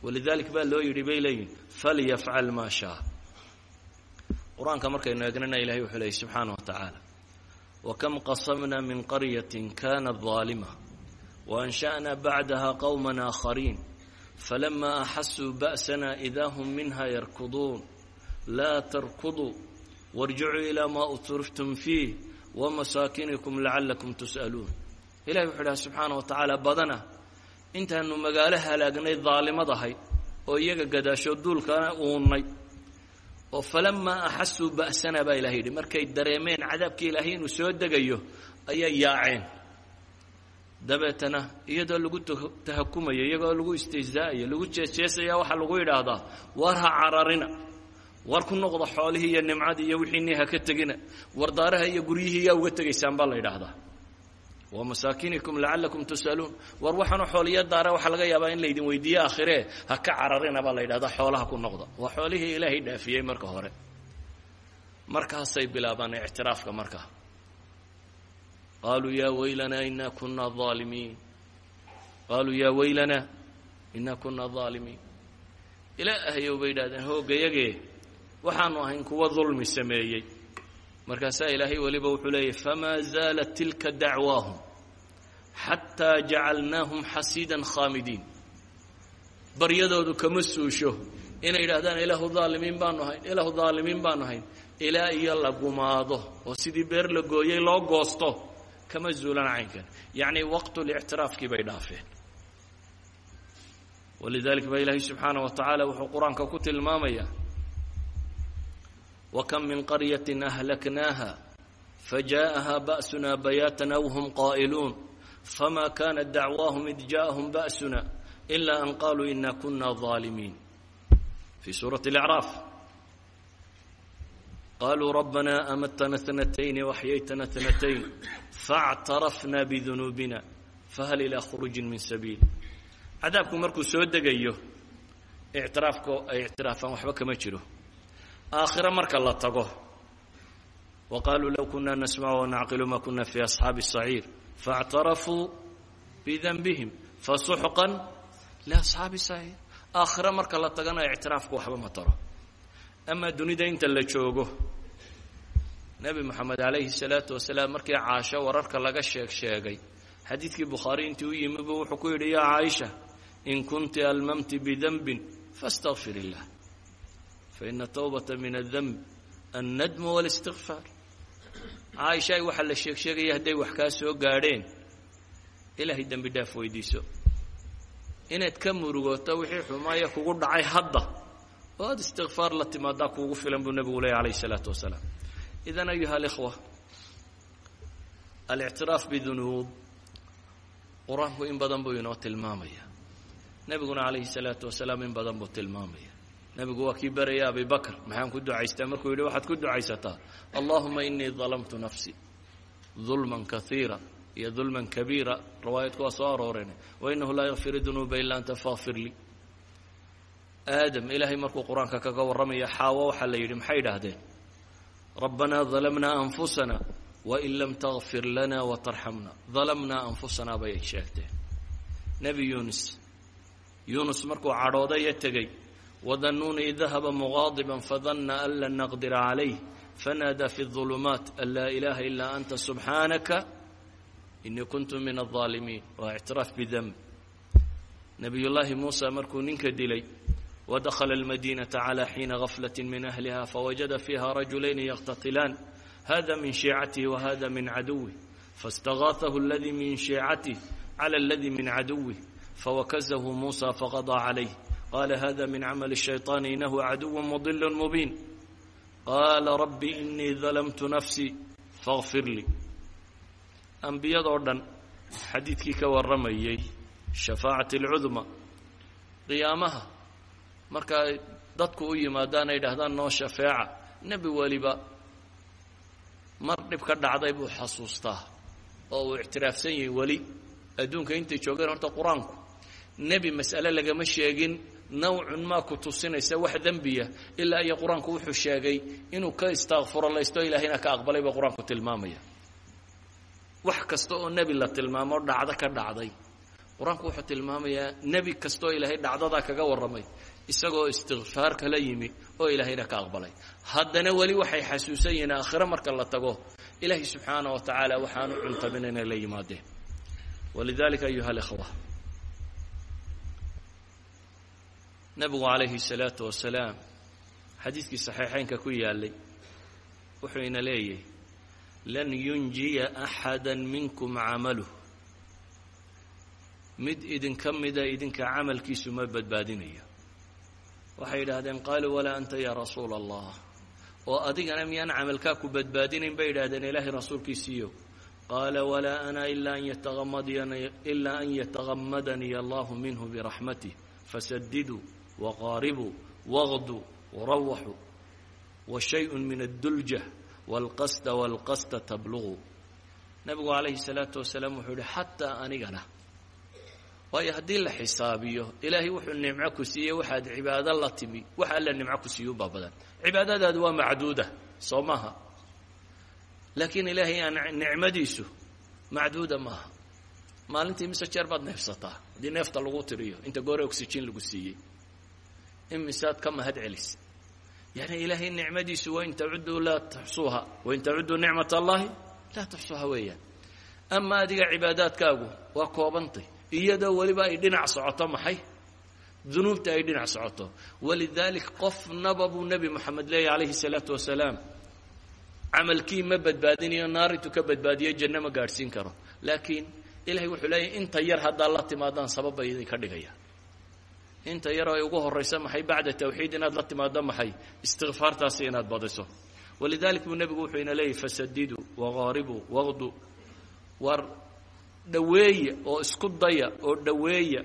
Walidalik baa loo yidhi bay leeyihiin falyafcal maa shaa qur'aanka markaynu eegnana ilahay wuxuu leeyay subxaana wa tacaala wakam qasamna min qaryatin kanat ظaalima waansha'na bacdaha qowma aakhariin falama axasuu ba'sana ida hm minha yarkuduun laa tarkuduu warjicuu ilaa maa utriftum fiih wamasaakinikum lacalakum tus'aluun ilahi wuxuu dhaha subxaana wa tacaala badana intaanu magaalo halaagnay daalimad ahayd oo iyaga gadaasho duulkana uunnay oo falamaa axasuu ba'sana baa ilahay yidhi markay dareemeen cadaabkii ilaahay inuu soo degayo ayay yaaceen. Dabeetana iyadoo lagu tahakumayo iyagoo lagu istihzaa'ayo lagu jeesjeesaya waxaa lagu yidhaahdaa war ha cararina. War ku noqda xoolihii iyo nimcadii iyo wixiinii ha ka tegina. War daaraha iyo guryihii yaa uga tegaysaan baa la yidhaahdaa wa masaakinikum lacalakum tus'aluun war waxaanu xooliyo daara waxaa laga yaabaa in laydin weydiiye aakhiree ha ka cararina baa la yidhahdaa xoolaha ku noqda. Waa xoolihii ilaahay dhaafiyey marka hore. Markaasay bilaabaan ictiraafka marka. Qaluu ya waylanaa ina kuna aalimiin qaaluu yaa waylanaa ina kuna aalimiin ilaahayow bay yidhahdeen hoogayagee waxaanu ahayn kuwa dulmi sameeyey. Markaasaa ilaahay weliba wuxuu leeyahy famaa zaalat tilka dacwaahum xataa jacalnaahum xasiidan khaamidiin baryadoodu kama suusho inay yidhahdaan ilaahu daalimiin baanu ahayn ilaahu daalimiin baanu ahayn ilaa iyo la gumaado oo sidii beer la gooyey loo goosto kama zuulan caynkan yacni waqtulictiraafkii bay dhaafeen walidalik baa ilaahay subxaana wa tacaala wuxuu qur'aanka ku tilmaamayaa wakam min qaryatin ahlaknaaha fajaءaha ba'suna bayaatan aw hum qaa'iluun famaa kaana dacwaahum id jaaahum ba'suna ilaa an qaaluu ina kuna aalimiin fii suurati lacraaf qaluu rabbana amatna tnatayn waxyaytna tnatayn factarafna bidunuubina fahal ilaa khuruujin min sabiil cadaabku markuu soo degayo ictiraafko ay ictiraafaan waxba kama jiro aakhiro marka la tago wa qaluu low kuna nasmac wanacqilu ma kuna fii asxaabi الsaciir faاctarafuu bidanbihim fasuxqan liasxaabi saciir aakhiro marka la tagana ictiraafku waxba ma taro amaa dunida inta la joogo nebi moxamed calayhi الsalaatu wasalaam markii caasho wararka laga sheeg sheegay xadiidkii bukhaari intii u yimi buu wuxuu ku yidhi yaa caaisha in kunti almamti bidanbin faاstagfir illah faina tawbata min adanb annadmu wاlistigfaar caaishaay waxaa la sheeg sheegaya hadday wax kaa soo gaadheen ilaahay dembi dhaaf weydiiso. Inaad ka murugooto wixii xumaaya kugu dhacay hadda oo aada istikfaar la timaadaa kuugu filan buu nebigu leeyay alayh الsalaatu wasalaam. Idan ayuha alikhwa alictiraaf bidunuub qur'aanku in badan buu inoo tilmaamaya. Nebiguna calayhi salaatu wasalaam in badan buu tilmaamaya nebigu waa kii beraya abi bakr. Maxaan ku ducaystaa? Markuu yidhi waxaad ku ducaysataa? Allahuma inii dalamtu nafsi dulman kaiira iyo dulman kabiira. Riwaayadku waa soo arooreen. Wainahu laa yakfiru dunuuba ila anta fakfir lii. Aadam ilaahay markuu qur'aanka kaga warramaya xaawo waxaa la yidhi maxay idhaahdeen? Rabbanaa dalamnaa anfusana wain lam takfir lana watarxamna dalamnaa anfusanaa bay sheegteen. Nebi yuunus. Yuunus markuu cadhoodayo tegey wadanuuni id dahaba muqaadiban fadana an lan naqdira calayh fanaadaa fi الظulumaat an laa ilaha ilaa anta subxaanaka inii kuntu min الظaalimiin waa ictiraaf bidemb nebiy llaahi muusa markuu ninka dilay wadakhala اlmadinaةa calى xiina gaflaة min ahliha fawajada fiiha rajulayni yaqtatilaan hada min shiicatihi wahada min caduwih faاstagaaثahu اladii min shiicatih clى اladii min caduwih fawakazahu muusa faqaضىa calayh qala hada min cml الshayطaan inahu caduw mudil mubiin qaala rabbi inii dalamtu nafsii faغfir lii ambiyadoo dhan xadiidkii ka warramayey shafaacat اlcudma qiyaamaha marka ay dadku u yimaadaan ay dhahdaan noo shafeeca nebi weliba mar dhib ka dhacday buu xasuustaa oo uu ictiraafsan yahay weli adduunka intay joogeen horta qur-aanku nebi mas'ale lagama sheegin nawcun maa ku tusinaysa wax dembiya ilaa iyo qur'aanku wuxuu sheegay inuu ka istakfuralaysto ilaahayna ka aqbalay baa qur'aanku tilmaamaya. Wax kasta oo nebi la tilmaamo dhacdo ka dhacday. Qur'aanku wuxuu tilmaamayaa nebi kastaoo ilaahay dhacdadaa kaga warramay isagoo istikfaar kala yimi oo ilaahayna ka aqbalay. Haddana weli waxay xasuusan yihiin aakhiro marka la tago ilaahay subxaana wa tacaala waxaanu cuntamin inay la yimaadeen. Walidalika ayuha alikhwa nabigu calayhi salaatu wasalaam xadiidkii saxiixeynka ku yaalay wuxuu ina leeyahy lan yunjiya axada minkum camaluh mid idinka mida idinka camalkiisu ma badbaadinayo. Waxay yidhaahdeen qaaluu walaa anta ya rasuula allah oo adigana miyaan camalkaa ku badbaadinayn? Bay yidhahdeen ilaahay rasuulkiisiiyo qaala walaa ana ilaa an yatagamadani ilaa an yatagamadanii allahu minhu biraxmatih fasadiduu waqaaribu waqdu warawaxu wa shay-un min addulja walqasda walqasda tabluqu nebigu calayhi salaatu wasalaam wuxuu yihi xataa anigana waayo haddii la xisaabiyo ilaahay wuxuu nimco ku siiyey waxaad cibaado la timi wax alla nimco ku siiyo ubaa badan cibaadadaadu waa macduuda soo maaha laakiin ilaahay aan nicmadiisu macduuda maaha maalintii mise jeer baad neefsataa haddii neefta lagu tiriyo inta goore oxygen lagu siiyey imisaad ka mahad celis. Yani ilaahay nicmadiisu wain tacudduu laa tuxsuuha wain tacudduu nicmat allahi laa tuxsuuha weeyaan. Ama adiga cibaadaadkaagu waa koobantay iyadoo weliba ay dhinac socoto maxay? Dunuubta ay dhinac socoto. Walidalik qofnaba buu nebi moxamed leeyahy calayhi salaatu wasalaam. Camalkii ma badbaadinayo naarintu ka badbaadiyo janno ma gaadhsiin karo. Laakiin ilahay wuxuu leeyahy inta yar haddaad la timaadaan sabab bay idinka dhigaya inta yar ay ugu horaysa maxay bacda tawxiid inaad la timaado maxay? Istikfaartaasi inaad badiso. Walidalik buu nebigu wuxuu ina leeyahy fasadiduu waqaaribuu waqdu war dhoweeya oo isku daya oo dhoweeya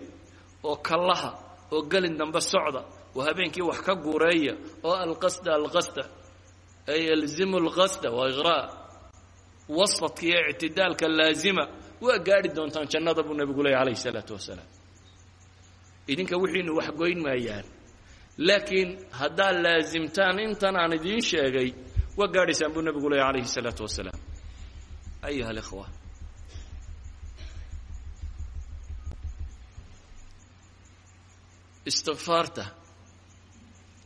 oo kallaha oo gelin dambe socda oo habeenkii wax ka guureeya oo alqasda alqasda ay alzimu lqasda waa iqraa wasadka iyo ictidaalka laazima waa gaadhi doontaan jannada buu nebigu leeyay calayhi salaatu wasalaam idinka wixiinu wax goyn maayaan. Laakiin haddaad laasimtaan intan aan idiin sheegay waa gaadhaysaan buu nebigu leeyay calayhi salaatu wasalaam. Ayuha alikhwa istikfaarta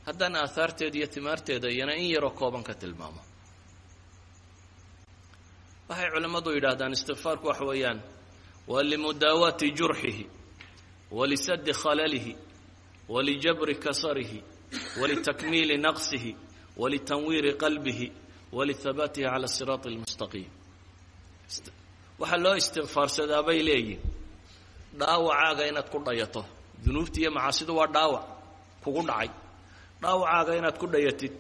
haddaan aahaarteeda iyo timaarteeda iyana in yaroo kooban ka tilmaamo. Waxay culammadu yidhaahdaan istikfaarku waxa weeyaan waa limudaawaati jurxihi walisadi khalalihi walijabri kasarihi walitakmiili naqsihi walitanwiiri qalbihi walihabaatihi cala asiraati almustaqiim waxaa loo istikfaarsadaa bay leeyihiin dhaawacaaga inaad ku dhayato. dunuubta iyo macaasidu waa dhaawac kugu dhacay. dhaawacaaga inaad ku dhayatid.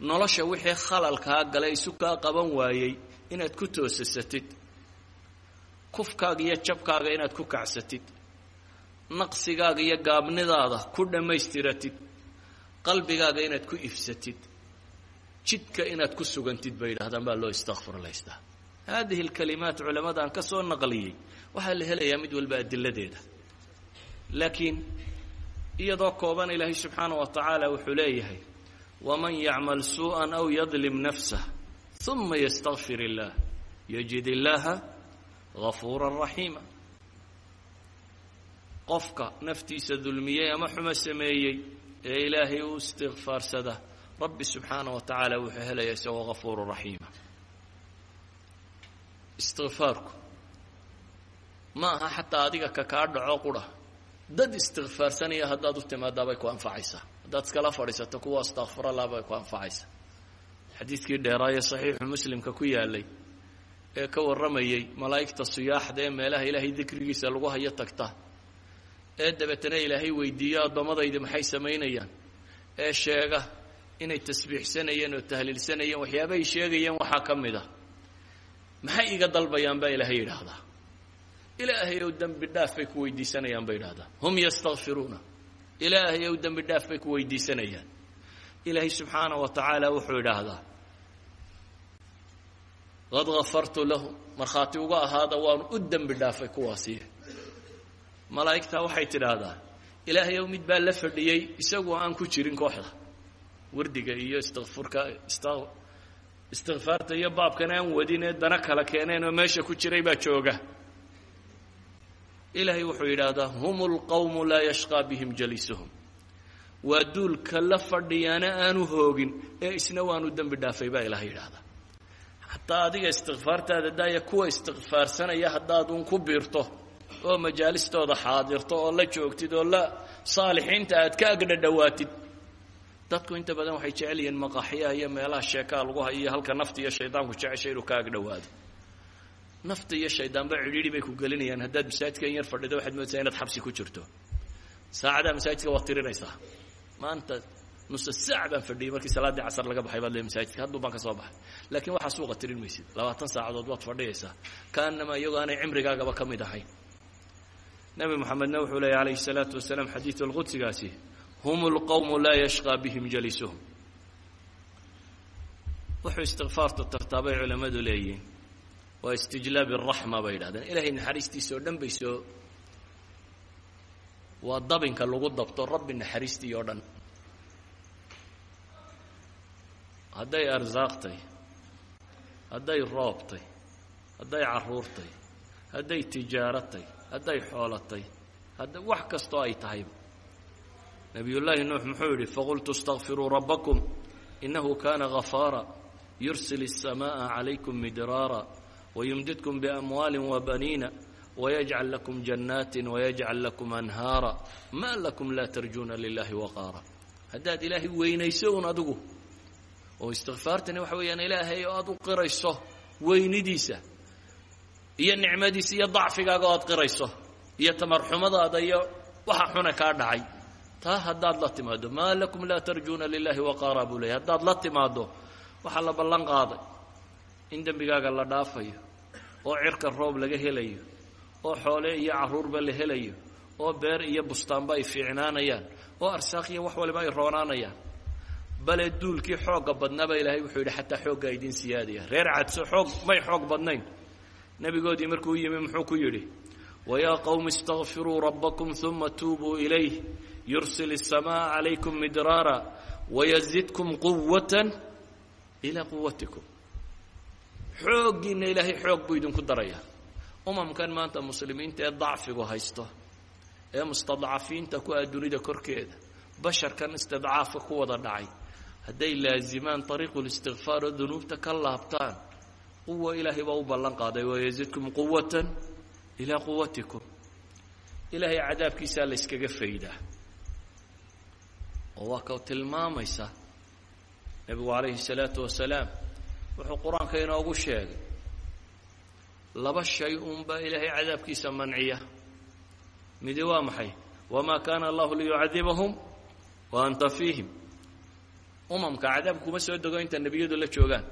nolosha wixii khalalkaa galay isu kaa qaban waayey inaad ku toosasatid kufkaaga iyo jabkaaga inaad ku kacsatid naqsigaaga iyo gaabnidaada ku dhammaystiratid. Qalbigaaga inaad ku ifsatid. Jidka inaad ku sugantid bay yidhahdaan baa loo istakfirlaystaa haadihi alkalimaat culammadaan ka soo naqliyey waxaa la helayaa mid walba adiladeeda. Laakiin iyadoo kooban ilaahay subxaana wa tacaala wuxuu leeyahay waman yacmal suuءan aw yadlim nafsah uma ystakfir اllah yajid illaaha gafuura raxiima qofka naftiisa dulmiyey ama xumo sameeyey ee ilaahay u istikfaarsada rabbi subxaana wa tacaala wuxuu helaya isagoo gafuuru raxiima istikfaarku ma aha xataa adiga ka kaa dhaco qura. Dad istikfaarsanaya haddaad u timaadaa bay ku anfacaysaa. Haddaad iskala fadhiisato kuwa astakfirallah bay ku anfacaysaa. Xadiidkii dheeraaye saxiixu muslimka ku yaalay ee ka warramayey malaa'igta siyaaxda ee meelaha ilaahay dikrigiisa lagu hayo tagta. Ee dabeetana ilaahay weydiiyo addoommadaydi maxay samaynayaan? Ee sheega inay tasbiixsanayeen oo tahliilsanayeen waxyaabahay sheegayeen waxaa ka mid a maxay iga dalbayaan baa ilaahay yidhaahdaa? Ilaahay ow dembi dhaaf bay ku weydiisanayaan bay idhahdaa hum yastakfiruuna ilaahay ow dembi dhaaf bay ku weydiisanayaan. Ilaahay subxaana wa tacaala wuxuu idhaahdaa qad gafartu lahum markhaati uga ahaada waanu u dembi dhaafay kuwaasiye malaa'igtaa waxay tidhaahdaa ilaahayow mid baa la fadhiyey isagoo aan ku jirin kooxda. Wardiga iyo istikfurka istikfaarta iyo baabkan aan wadin ee dana kala keeneen oo meesha ku jiray baa jooga. Ilaahay wuxuu yidhaahdaa hum lqawmu laa yashqaa bihim jaliisuhum waa duulka la fadhiyaana aanu hoogin ee isna waanu dembi dhaafay baa ilahay yidhaahdaa xataa adiga istikfaartaada daaya kuwa istikfaarsanaya haddaadun ku biirto oo majaalistooda xaadirto oo la joogtid oo la saalixiinta aad ka agdhadhowaatid dadku inta badan waxay jecel yihiin maqaxyaha iyo meelaha sheekaa lagu hayo iyo halka nafta iyo shaydaanku jecesha inuu ka agdhowaado nafta iyo shaydaanba cidhiidhi bay ku gelinayaan haddaad masaajidka in yar fadhido waxaad moodaysaa inaad xabsi ku jirto. Saacadaha masaajidka waad tirinaysaa. Maanta nusa saac baan fadhiyey markii salaaddii casar laga baxay baad le masaajidka hadduu baan ka soo baxay. Laakiin waxaa suuqa tirin maysid labaatan saacadood waad fadhiyaysaa. Kaanama iyagoo aanay cimrigaagaba ka mid ahayn. Nebi moxamedna wuxuu leeyay calayhi salaatu wasalaam xadiidu alqudsigaasi hum lqowmu laa yashqaa bihim jalisuhum. Wuxuu istikfaartu tartaa bay culammadu leeyihiin. Waa istijlaab araxma bay yidhahdeen. Ilaahay naxariistiisa dhan bay waa dabinka lagu dabto rabbi naxariistii oo dhan hadday arsaaqtay hadday roobtay hadday carruurtay hadday tijaaratay hadday xoolatay hadda wax kastoo ay tahayba nabiyullaahi nuux muxuu yidhi faqultu اstakfiruu rabbakum inahu kana gafaara yursil الsamaءa calaykum midraara wayumdidkum biamwaali wabaniina wayajcal lakum jannaati wayajcal lakum anhaara ma lakum laa tarjuuna lilahi waqaara haddaad ilaahay weynayso un adigu oo istikfaartani waxa weeyaan ilaahay oo aad u qirayso weynidiisa iyo nicmadiisa iyo dacfigaaga oo aad qirayso iyo tamarxumadaada iyo waxa xune kaa dhacay. Taa haddaad la timaado maa lakum laa tarjuuna lilahi waqaara buu leeyay haddaad la timaaddo waxaa la ballan qaaday. In dembigaaga la dhaafayo oo cirka roob laga helayo oo xoole iyo carruurba la helayo oo beer iyo bustaanba ay fiicnaanayaan oo arsaaq iyo wax waliba ay roonaanayaan bale duulkii xoogga badnaaba ilaahay wuxuu yidhi xataa xooggaa idiin siyaadaya reer cadso xoog may xoog badnayn nebigoodii markuu yimi muxuu ku yidhi wayaa qowmi istakfiruu rabbakum uma tuubuu ilayh yursil الsamaءa calaykum midraara wayazidkum quwata ilaa quwatikum xooggiina ilaahay xoog buu idinku darayaa umamkan maanta muslimiinta ee dacfigu haysto ee mustadcafiinta ku ah dunida korkeeda basharkan istidcaafka ku wada dhacay hadday laazimaan ariiqu listikfaar oo dunuubta ka laabtaan quwa ilaahay baa u ballan qaaday wayazidkum quwatan ilaa quwatikum ilaahay cadaabkiisaa la faydaa oo waa ka tilmaamaysa nebigu calayhi salaatu wasalaam wuxuu qur'aanka inoogu sheegay laba shay uunbaa ilaahay cadaabkiisa manciya. Midi waa maxay? Wamaa kaana allahu liyucadibahum wa anta fiihim umamka cadaab kuma soo dego inta nebiyadu la joogaan.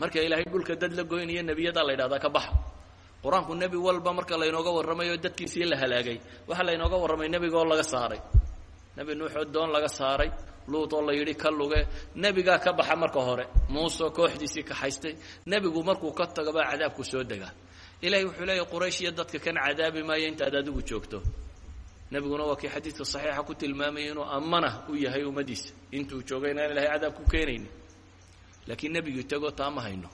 Marka ilaahay dhulka dad la goynayo nebiyadaa la yidhahdaa ka baxa. Qur'aanku nebi walba marka laynooga warramayo dadkiisii la halaagay waxaa laynooga warramay nebigaoo laga saaray. Nebi nuuxoo doon laga saaray luut oo la yidhi ka luge. Nebigaa ka baxa marka hore muuse kooxdiisii kaxaystay nebigu markuu ka tago baa cadaabku soo degaa. Ilahay wuxuu leeyahy quraysh iyo dadka kan cadaabi maayo intaad adigu joogto nebiguna waa kii xadiidka saxiixa ku tilmaamayay inuu ammana u yahay ummaddiisa intuu joogay inaan ilahay cadaab ku keenaynin. Laakiin nebigii tegoo taa ma hayno.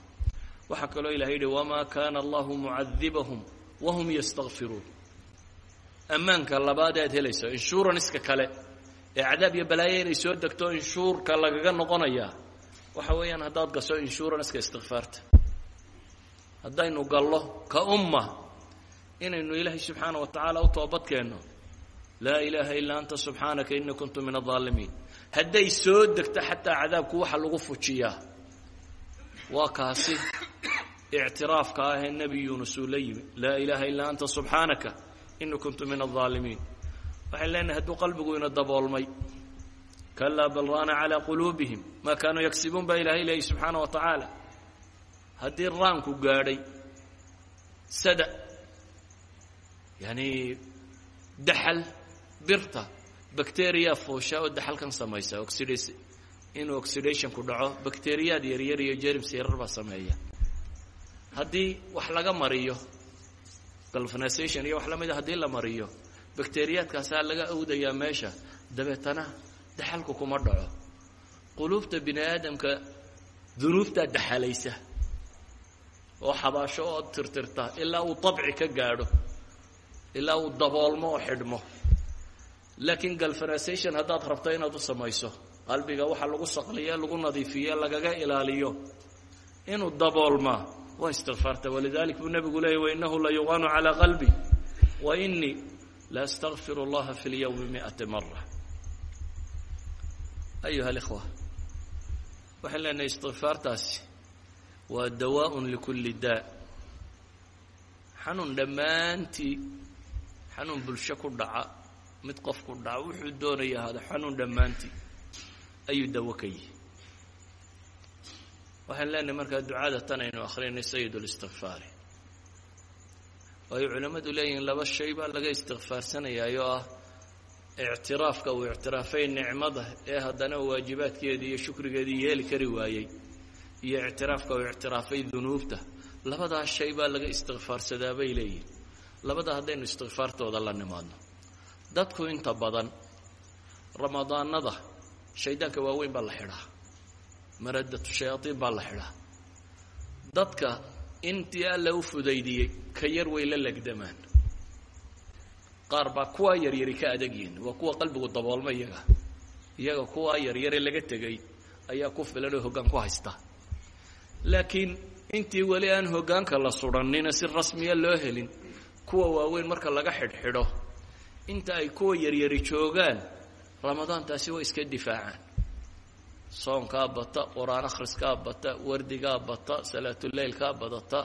Waxaa kaloo ilahay yidhi wamaa kaana allahu mucadibahum wahum yastakfiruun ammaanka labaad aad helayso inshuranska kale ee cadaab iyo balaayo inay soo degto inshuurka lagaga noqonayaa waxa weeyaan haddaad gasho inshuranska istikfaarta haddaynu gallo ka umma inaynu ilaahay subxaana wa tacaala u toobadkeenno laa ilaaha illaa anta subxaanaka inii kuntu min adaalimiin hadday soo degto xataa cadaabku waxa lagu fujiyaa. Waa kaasi ictiraafka ah ee nebi yuunus uu la yimi laa ilaaha illaa anta subxaanaka inii kuntu min aldaalimiin waxayn leenahay hadduu qalbigu ina daboolmay kalaa bal raana calaa quluubihim maa kaanuu yagsibuun baa ilaahay leeyay subxaana wa tacaala. Haddii raanku gaadhay sada yani daxal birta bacteriya fuusha oo daxalkan samaysa oxidis inuu oxidationku dhaco bacteriyaad yaryar iyo jerms yarar baa sameeya. Haddii wax laga mariyo galvanization iyo wax la mida haddii la mariyo bakteriyaadkaasaa laga awdayaa meesha dabeetana daxalku kuma dhaco. Quluubta bini aadamka dunuubtaa daxalaysa oo xabaasho oo tirtirta ilaa uu dabci ka gaadho ilaa uu daboolmo oo xidhmo laakiin galvanization haddaad rabto inaad u samayso qalbiga waxa lagu saqliye lagu nadiifiye lagaga ilaaliyo inuu daboolmaa waa istikfaarta walidalik buu nebigu leeyay wainahu la yuqaanu calaa qalbi wa inii la astaqfir اllaha fi اlyawmi miئata mara ayuha اlikhwa waxaan leenahay istikfaartaasi waa dawaaء likulli daa xanuun dhammaantii xanuun bulsho ku dhaca mid qof ku dhaca wuxuu doonaya hada xanuun dhammaantii ayuu dawo ka yihi waxaan leenahay markaa ducada tan aynu akrinay sayid اlistikfaari waayo culammadu leeyihiin laba shay baa laga istikfaarsanayaayo ah. Ictiraafka uu ictiraafay nicmada ee haddana waajibaadkeedii iyo shukrigeedii yeeli kari waayey. Iyo ictiraafka uu ictiraafay dunuubta. Labadaas shay baa laga istikfaarsadaa bay leeyihiin labada haddaynu istikfaartooda la nimaadno dadku inta badan ramadaanada shaydaanka waaweyn baa la xidhaa maradatu shayaaiin baa la xidhaa dadka intii alla u fudaydiyey ka yar way la legdamaan. Qaar baa kuwaa yaryari ka adag yihiin waa kuwa qalbigu daboolma iyaga. Iyaga kuwaa yaryare laga tegay ayaa ku filan oo hoggaan ku haysta. Laakiin intii weli aan hoggaanka la sudhannina si rasmiya loo helin kuwa waaweyn marka laga xidhxidho inta ay kuwa yaryari joogaan ramadaantaasi way iska difaacaan. Soonkaa bata qur'aan akhriskaa bata wardigaa bata salaatuleylkaa badata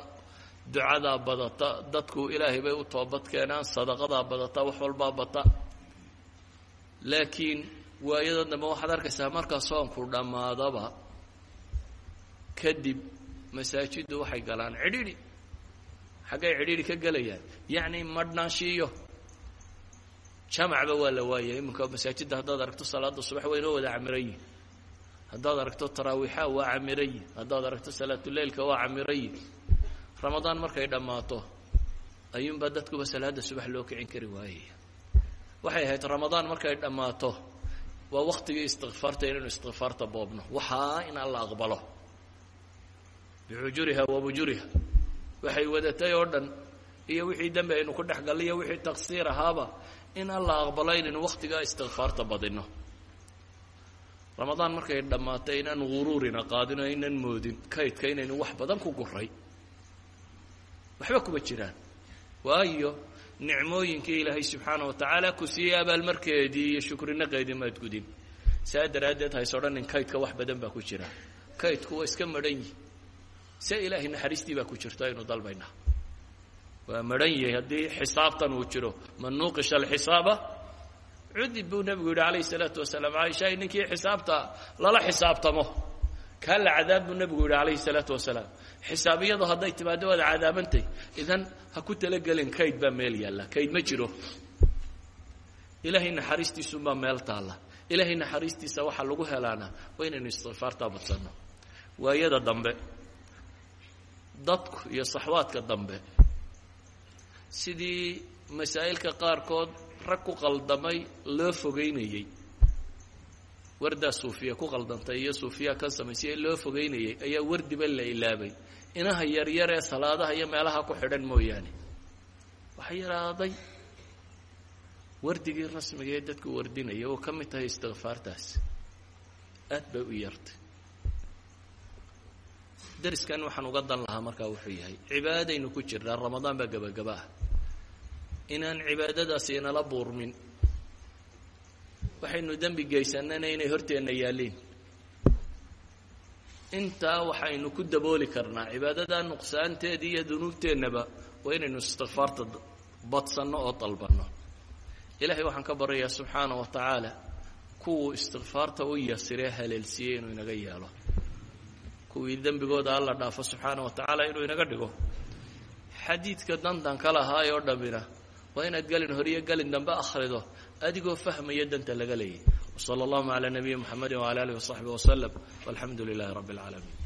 ducadaa badata dadku ilaahay bay u toobad keenaan sadaqadaa badata wax walbaa bata. Laakiin waayada dambe waxaad arkaysaa markaa soonku dhammaadaba kadib masaajiddu waxay galaan cidhidhi xaggay cidhidhi ka gelayaan yacni madhnaanshiiyo jamacba waa la waayay. Iminka masaajidda haddaad aragto salaada subax waynoo wada camirayi haddaad aragto taraawiixa waa camirayi haddaad aragto salaatuleylka waa camirayi ramadaan markay dhammaato ayuunbaa dadkuba salaada subax loo kicin kari waayaya waxay ahayd ramadaan markay dhammaato waa waktigii istikfaarta inaynu istikfaarta boobno. Waxaa in alla aqbalo. Bixujuriha wa bujuriha. Waxay wadatay oo dhan iyo wixii dembi aynu ku dhex gallay iyo wixii taqsiir ahaaba in alla aqbalo inaynu waktigaa istikfaarta badino ramadaan markay dhammaato inaan guruurina qaadin oo aynan moodin kaydka inaynu wax badan ku guray waxba kuma jiraan. Waayo nicmooyinkii ilaahay subxaana wa tacaala ku siiyey abaalmarkeedii iyo shukrinaqeedii maad gudin saa daraaddeed hays odhanin kaydka wax badan baa ku jira. Kaydku waa iska madhan yihi se ilaahay naxariistii baa ku jirto aynu dalbaynaa waa madhan yahay haddii xisaabtan uu jiro man nuuqisha alxisaaba cudib buu nebigu yidhi calayh isalaatu wasalaam caaisha ninkii xisaabta lala xisaabtamo. Kaa la cadaab buu nebigu yidhi calayhi salaatu wasalaam. Xisaabiyadu hadday timaado waad cadaabantay idan ha ku talagelin kayd baa meel yaalla kayd ma jiro. Ilaahay naxariistiisunbaa meel taalla. Ilaahay naxariistiisa waxaa lagu helaana waa inaynu istikfaartaa badsanno. Waayada dambe dadku iyo saxwaadka dambe sidii masaa'ilka qaarkood rag ku qaldamay loo fogeynayey wardaa suufiya ku qaldantay iyo suufiya kan samaysay ee loo fogeynayey ayaa wardiba la ilaabay. Inaha yaryar ee salaadaha iyo meelaha ku xidhan mooyaane. Waxaa yaraaday. Wardigii rasmiga ee dadku wardinaya oo ka mid tahay istikfaartaas aad bay u yartay. Dariskan waxaan uga dan lahaa markaa wuxuu yahay cibaadaynu ku jirnaa ramadaan baa gebagaba ah inaan cibaadadaasi inala buurmin. Waxaynu dembi geysanana inay horteenna yaalliin. Intaa waxaynu ku dabooli karnaa cibaadada nuqsaanteeda iyo dunuubteennaba waa inaynu istikfaarta badsanno oo dalbanno. Ilaahay waxaan ka baryayaa subxaana wa tacaala kuwuu istikfaarta u yasiree haleelsiiyey inuu inaga yeelo kuwii dembigooda alla dhaafo subxaana wa tacaala inuu inaga dhigo. Xadiidka dantan ka lahaay oo dhammina waa inaad gelin horiyo gelin dambe akhrido. Adigoo fahmaya danta laga leeyay. Wsala allahuma calaa nabiyi mxamedi wala alih wasaxbi waslem walxamdu lilahi rabbi اlcaalamiin